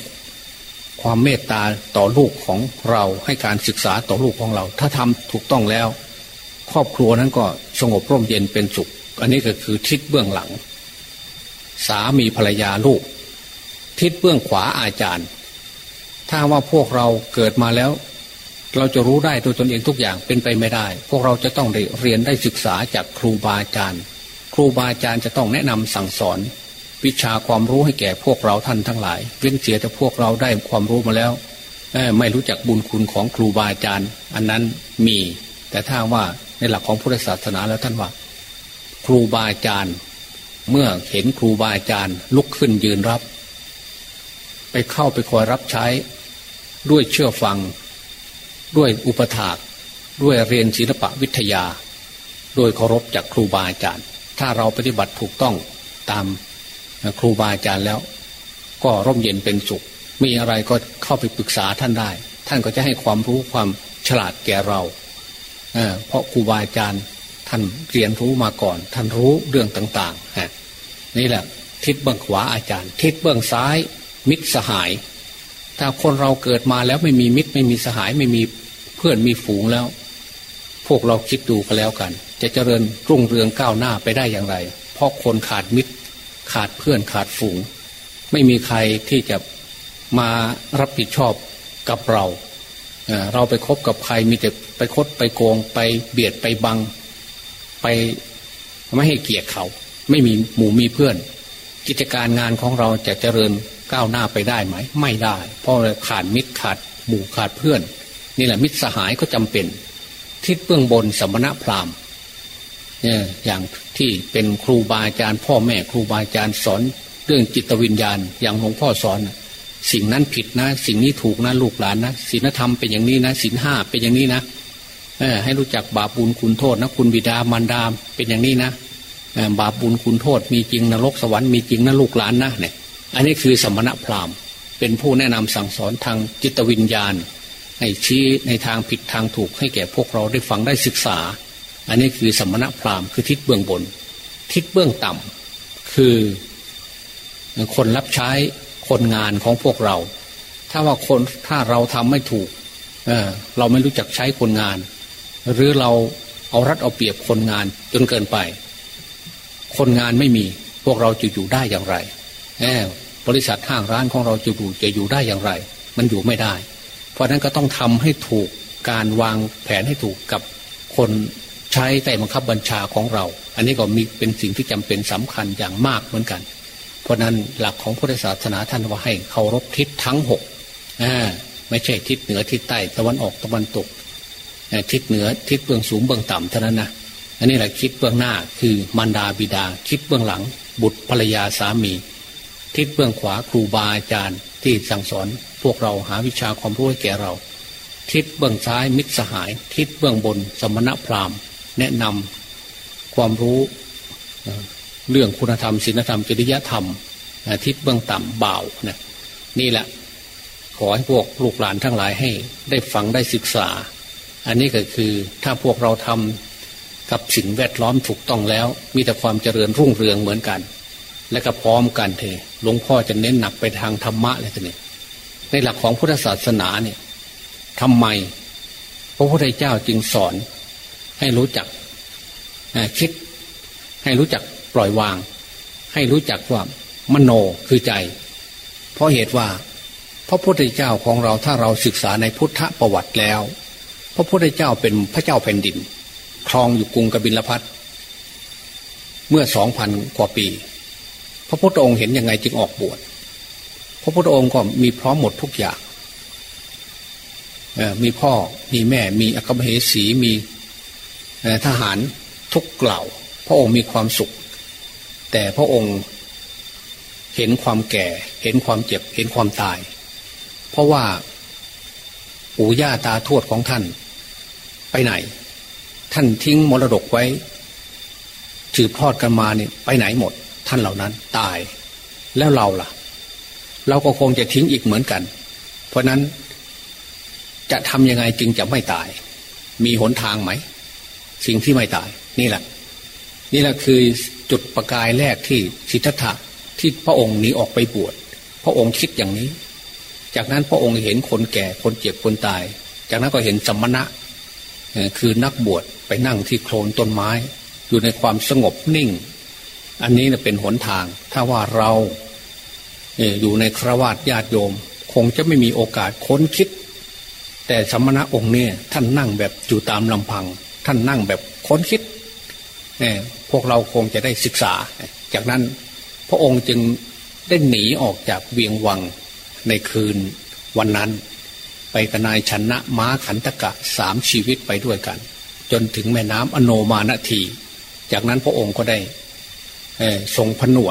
ความเมตตาต่อลูกของเราให้การศึกษาต่อลูกของเรา ถ้าทำถูกต้องแล้ว ครอบครัวนั้นก็สงบร่มเย็นเป็นสุข อันนี้ก็คือทิศเบื้องหลัง สามีภรรยาลูก ทิศเบื้องขวาอาจารย์ ถ้าว่าพวกเราเกิดมาแล้ว เราจะรู้ได้ตัวตนเองทุกอย่างเป็นไปไม่ได้ พวกเราจะต้องได้เรียนได้ศึกษาจากครูบาอาจารย์ ครูบาอาจารย์จะต้องแนะนำสั่งสอน วิชาความรู้ให้แก่พวกเราท่านทั้งหลาย เว้นเสียแต่พวกเราได้ความรู้มาแล้วไม่รู้จักบุญคุณของครูบาอาจารย์ อันนั้นมี แต่ถ้าว่าในหลักของพุทธศาสนาแล้วท่านว่า ครูบาอาจารย์ เมื่อเห็นครูบาอาจารย์ลุกขึ้นยืนรับ ไปเข้าไปคอยรับใช้ ด้วยเชื่อฟัง ด้วยอุปถาก ด้วยเรียนศิลปะวิทยา โดยเคารพจากครูบาอาจารย์ ถ้าเราปฏิบัติถูกต้องตามครูบาอาจารย์แล้ว ก็ร่มเย็นเป็นสุข มีอะไรก็เข้าไปปรึกษาท่านได้ ท่านก็จะให้ความรู้ความฉลาดแก่เราเเพราะครูบาอาจารย์ท่านเรียนรู้มาก่อน ท่านรู้เรื่องต่างๆนี่แหละ ทิศเบื้องขวาอาจารย์ ทิศเบื้องซ้าย มิตรสหาย ถ้าคนเราเกิดมาแล้วไม่มีมิตรไม่มีสหายไม่มีเพื่อนมีฝูงแล้ว พวกเราคิดดูกันแล้วกัน จะเจริญรุ่งเรืองก้าวหน้าไปได้อย่างไร เพราะคนขาดมิตร ขาดเพื่อนขาดฝูง ไม่มีใครที่จะมารับผิดชอบกับเราเราไปคบกับใครมีแต่ไปคดไปโกงไปเบียดไปบัง ไปไม่ให้เกียรติเขา ไม่มีหมู่มีเพื่อน กิจการงานของเราจะเจริญ ก้าวหน้าไปได้ไหม ไม่ได้ เพราะขาดมิตรขาดหมู่ขาดเพื่อน นี่แหละมิตรสหายก็จำเป็น ทิศเบื้องบนสมณพราหมณ์เนี่ยอย่างที่เป็นครูบาอาจารย์ พ่อแม่ครูบาอาจารย์สอนเรื่องจิตวิญญาณ อย่างหลวงพ่อสอน สิ่งนั้นผิดนะ สิ่งนี้ถูกนะลูกหลานนะศีลธรรมเป็นอย่างนี้นะศีลห้าเป็นอย่างนี้นะให้รู้จักบาปบุญคุณโทษนะคุณบิดามารดาเป็นอย่างนี้นะบาปบุญคุณโทษมีจริงนรกสวรรค์มีจริงนะลูกหลานนะเนี่ย นนี้คือสมณพราหมณ์ เป็นผู้แนะนำสั่งสอนทางจิตวิญญาณ ให้ชี้ในทางผิดทางถูกให้แก่พวกเราได้ฟังได้ศึกษา อันนี้คือสมณพราหมณ์คือทิศเบื้องบน ทิศเบื้องต่ำคือคนรับใช้คนงานของพวกเรา ถ้าว่าคนถ้าเราทำไม่ถูกเเราไม่รู้จักใช้คนงาน หรือเราเอารัดเอาเปรียบคนงานจนเกินไป คนงานไม่มีพวกเราจะอยู่ได้อย่างไร บริษัทห้างร้านของเราจะอยู่จะอยู่ได้อย่างไร มันอยู่ไม่ได้ เพราะนั้นก็ต้องทำให้ถูกการวางแผนให้ถูกกับคนใช้แต่บังคับบัญชาของเรา อันนี้ก็มีเป็นสิ่งที่จำเป็นสำคัญอย่างมากเหมือนกัน เพราะนั้นหลักของพุทธศาสนาท่านว่าให้เคารพทิศทั้งหกไม่ใช่ทิศเหนือทิศใต้ตะวันออกตะวันตกทิศเหนือทิศเบื้องสูงเบื้องต่ำเท่านั้นนะอันนี้แหละคิดเบื้องหน้าคือมารดาบิดา คิดเบื้องหลัง บุตรภรรยาสามี ทิศเบื้องขวาครูบาอาจารย์ที่สั่งสอนพวกเราหาวิชาความรู้ให้แก่เรา ทิศเบื้องซ้ายมิตรสหาย ทิศเบื้องบน สมณพราหมณ์ แนะนำความรู้เรื่องคุณธรรมศีลธรรมจริยธรรมทิศเบื้องต่ำเบานะนี่แหละ ขอให้พวกลูกหลานทั้งหลายให้ ได้ฟังได้ศึกษา อันนี้ก็คือถ้าพวกเราทำกับสิ่งแวดล้อมถูกต้องแล้ว มีแต่ความเจริญรุ่งเรืองเหมือนกัน และก็พร้อมกันเทหลวงพ่อจะเน้นหนักไปทางธรรมะเลยทีนี้ในหลักของพุทธศาสนาเนี่ยทำไม พระพุทธเจ้าจึงสอน ให้รู้จักคิด ให้รู้จักปล่อยวาง ให้รู้จักว่ามโนคือใจ เพราะเหตุว่า พระพุทธเจ้าของเราถ้าเราศึกษาในพุทธประวัติแล้ว พระพุทธเจ้าเป็นพระเจ้าแผ่นดินครองอยู่กรุงกบิลพัทเมื่อสองพันกว่าปี ระพุทธองค์เห็นยังไงจึงออกบวชพระพุทธองค์ก็มีพร้อมหมดทุกอย่างมีพ่อมีแม่มีอัครเหสีมีทหารทุกเหล่า พระองค์มีความสุข แต่พระองค์เห็นความแก่ เห็นความเจ็บ เห็นความตาย เพราะว่าปู่ย่าตาทวดของท่าน ไปไหน ท่านทิ้งมรดกไว้ถือทอดกันมาเนี่ยไปไหนหมด ท่านเหล่านั้นตายแล้วเราล่ะ เราก็คงจะทิ้งอีกเหมือนกัน เพราะนั้นจะทำยังไงจึงจะไม่ตาย มีหนทางไหม สิ่งที่ไม่ตาย นี่แหละ นี่แหละคือจุดประกายแรกที่สิทธัตถะที่พระองค์หนีออกไปบวชพระองค์คิดอย่างนี้ จากนั้นพระองค์เห็นคนแก่คนเจ็บคนตาย จากนั้นก็เห็นสมณะ คือนักบวชไปนั่งที่โคลนต้นไม้ อยู่ในความสงบนิ่ง อันนี้เป็นหนทาง ถ้าว่าเราอยู่ในครวาสญาติโยม คงจะไม่มีโอกาสค้นคิด แต่สมณะองค์เนี่ยท่านนั่งแบบอยู่ตามลำพัง ท่านนั่งแบบค้นคิดพวกเราคงจะได้ศึกษา จากนั้นพระองค์จึงได้หนีออกจากเวียงวังในคืนวันนั้น ไปกนายชนะม้าขันตกะสามชีวิตไปด้วยกัน จนถึงแม่น้ำอโนมาณที จากนั้นพระองค์ก็ได้ ทรงผนวด